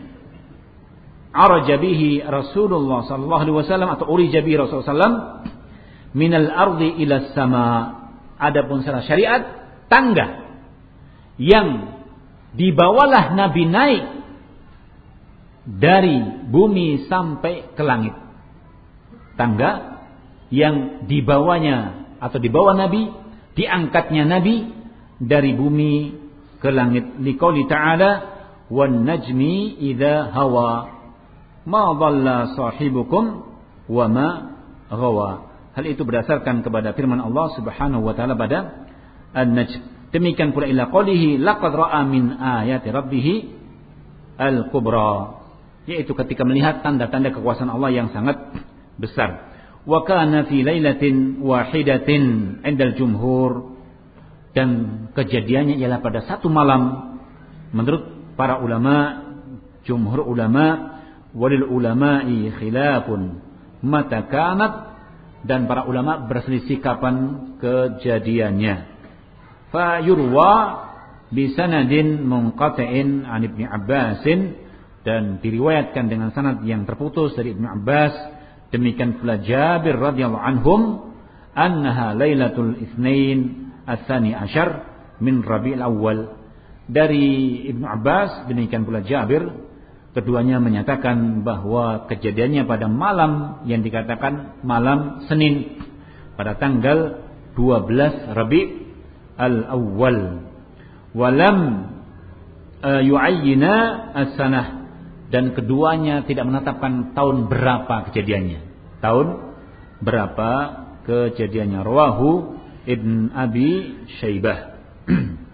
araja bihi Rasulullah sallallahu alaihi wasallam atau urija bihi Rasulullah sallam minal ardi ila sama. Adapun secara syariat tangga yang dibawalah Nabi naik dari bumi sampai ke langit. Tangga yang dibawanya atau dibawa Nabi, diangkatnya Nabi dari bumi ke langit. Liqauli ta'ala, "Wan najmi idza hawa ma dhalla sahibukum wa ma ghawa." Hal itu berdasarkan kepada firman Allah Subhanahu wa taala pada An-Najm. Demikian pula ila qoulihi laqad ra'a min ayati rabbih al-kubra yaitu ketika melihat tanda-tanda kekuasaan Allah yang sangat besar. Wa kana fi lailatin wahidatin indal jumhur dan kejadiannya ialah pada satu malam menurut para ulama jumhur ulama walil ulama'i khilafun mata kanat dan para ulama berselisih kapan kejadiannya. Fa yurwa bisanadin munqati'in an Ibnu Abbasin dan diriwayatkan dengan sanad yang terputus dari Ibnu Abbas demikian pula Jabir radhiyallahu anhum annaha lailatul itsnain ats-tsani asyar min Rabiul Awal dari Ibnu Abbas demikian pula Jabir keduanya menyatakan bahwa kejadiannya pada malam yang dikatakan malam Senin pada tanggal 12 Rabi al-Awwal. Walam uh, yu'ayyina as-sanah dan keduanya tidak menetapkan tahun berapa kejadiannya. Tahun berapa kejadiannya. Rawahu Ibn Abi Syaibah.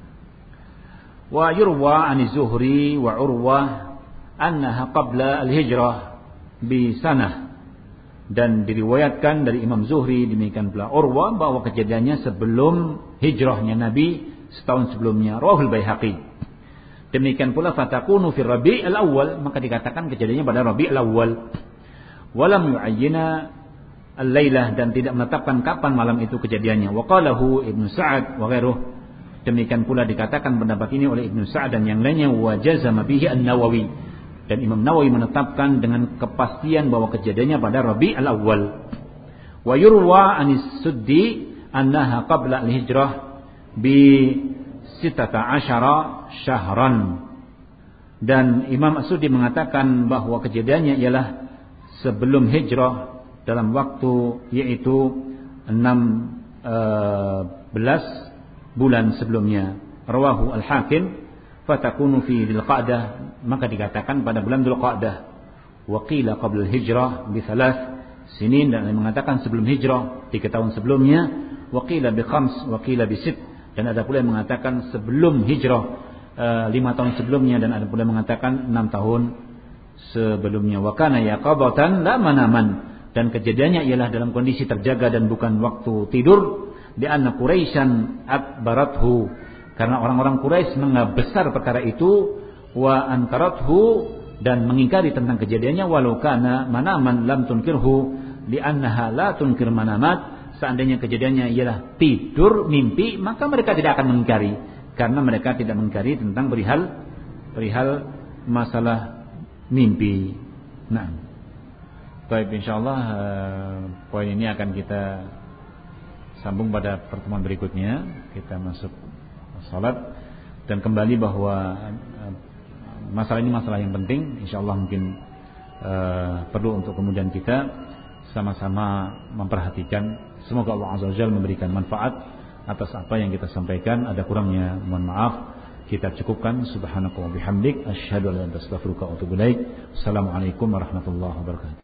wa yurwa an Zuhri wa Urwah annaha qabla al-hijrah bi sanah dan diriwayatkan dari Imam Zuhri demikian pula Urwah bahwa kejadiannya sebelum hijrahnya Nabi setahun sebelumnya Rawahul Baihaqi Demikian pula fatakunu fi Rabi'il Awal maka dikatakan kejadiannya pada Rabi'il Awal. Walam yu'ayyina al-lailah dan tidak menetapkan kapan malam itu kejadiannya. Wa qalahu Ibnu Sa'ad wa. Demikian pula dikatakan pendapat ini oleh Ibnu Sa'ad dan yang lainnya wa jazama bihi An-Nawawi. Dan Imam Nawawi menetapkan dengan kepastian bahwa kejadiannya pada Rabi'il Awal. Wa yurwa anis suddi annaha qabla al-hijrah bi sitata asyara syahran. Dan Imam Asudi mengatakan bahwa kejadiannya ialah sebelum hijrah dalam waktu yaitu 16 eh, bulan sebelumnya. Rawahu Al-Hakim fatakunu fi Dzulqa'dah maka dikatakan pada bulan Dzulqa'dah. Wa qila qabla hijrah bi thalath sinin dan mengatakan sebelum hijrah tiga tahun sebelumnya. Wa qila bi khams wa qila bi sit dan ada pula yang mengatakan sebelum hijrah e, lima tahun sebelumnya dan ada pula yang mengatakan enam tahun sebelumnya. Wakana ya qabatan la manaman. Dan kejadiannya ialah dalam kondisi terjaga dan bukan waktu tidur. Di anna Quraisyan atbarathu karena orang-orang Quraisy menganggap besar perkara itu wa ankarathu dan mengingkari tentang kejadiannya walau kana manaman lam tunkirhu di annaha la tunkir manamat seandainya kejadiannya ialah tidur, mimpi, maka mereka tidak akan mengingkari karena mereka tidak mengingkari tentang perihal perihal masalah mimpi. Nah, baik insyaallah uh, poin ini akan kita sambung pada pertemuan berikutnya. Kita masuk salat dan kembali bahwa uh, masalah ini masalah yang penting. Insyaallah mungkin uh, perlu untuk kemudian kita sama-sama memperhatikan Semoga Allah Azza wa Jalla memberikan manfaat atas apa yang kita sampaikan. Ada kurangnya mohon maaf. Kita cukupkan subhanaka wa bihamdik asyhadu an la ilaha illa anta astaghfiruka wa atubu ilaik. Assalamualaikum warahmatullahi wabarakatuh.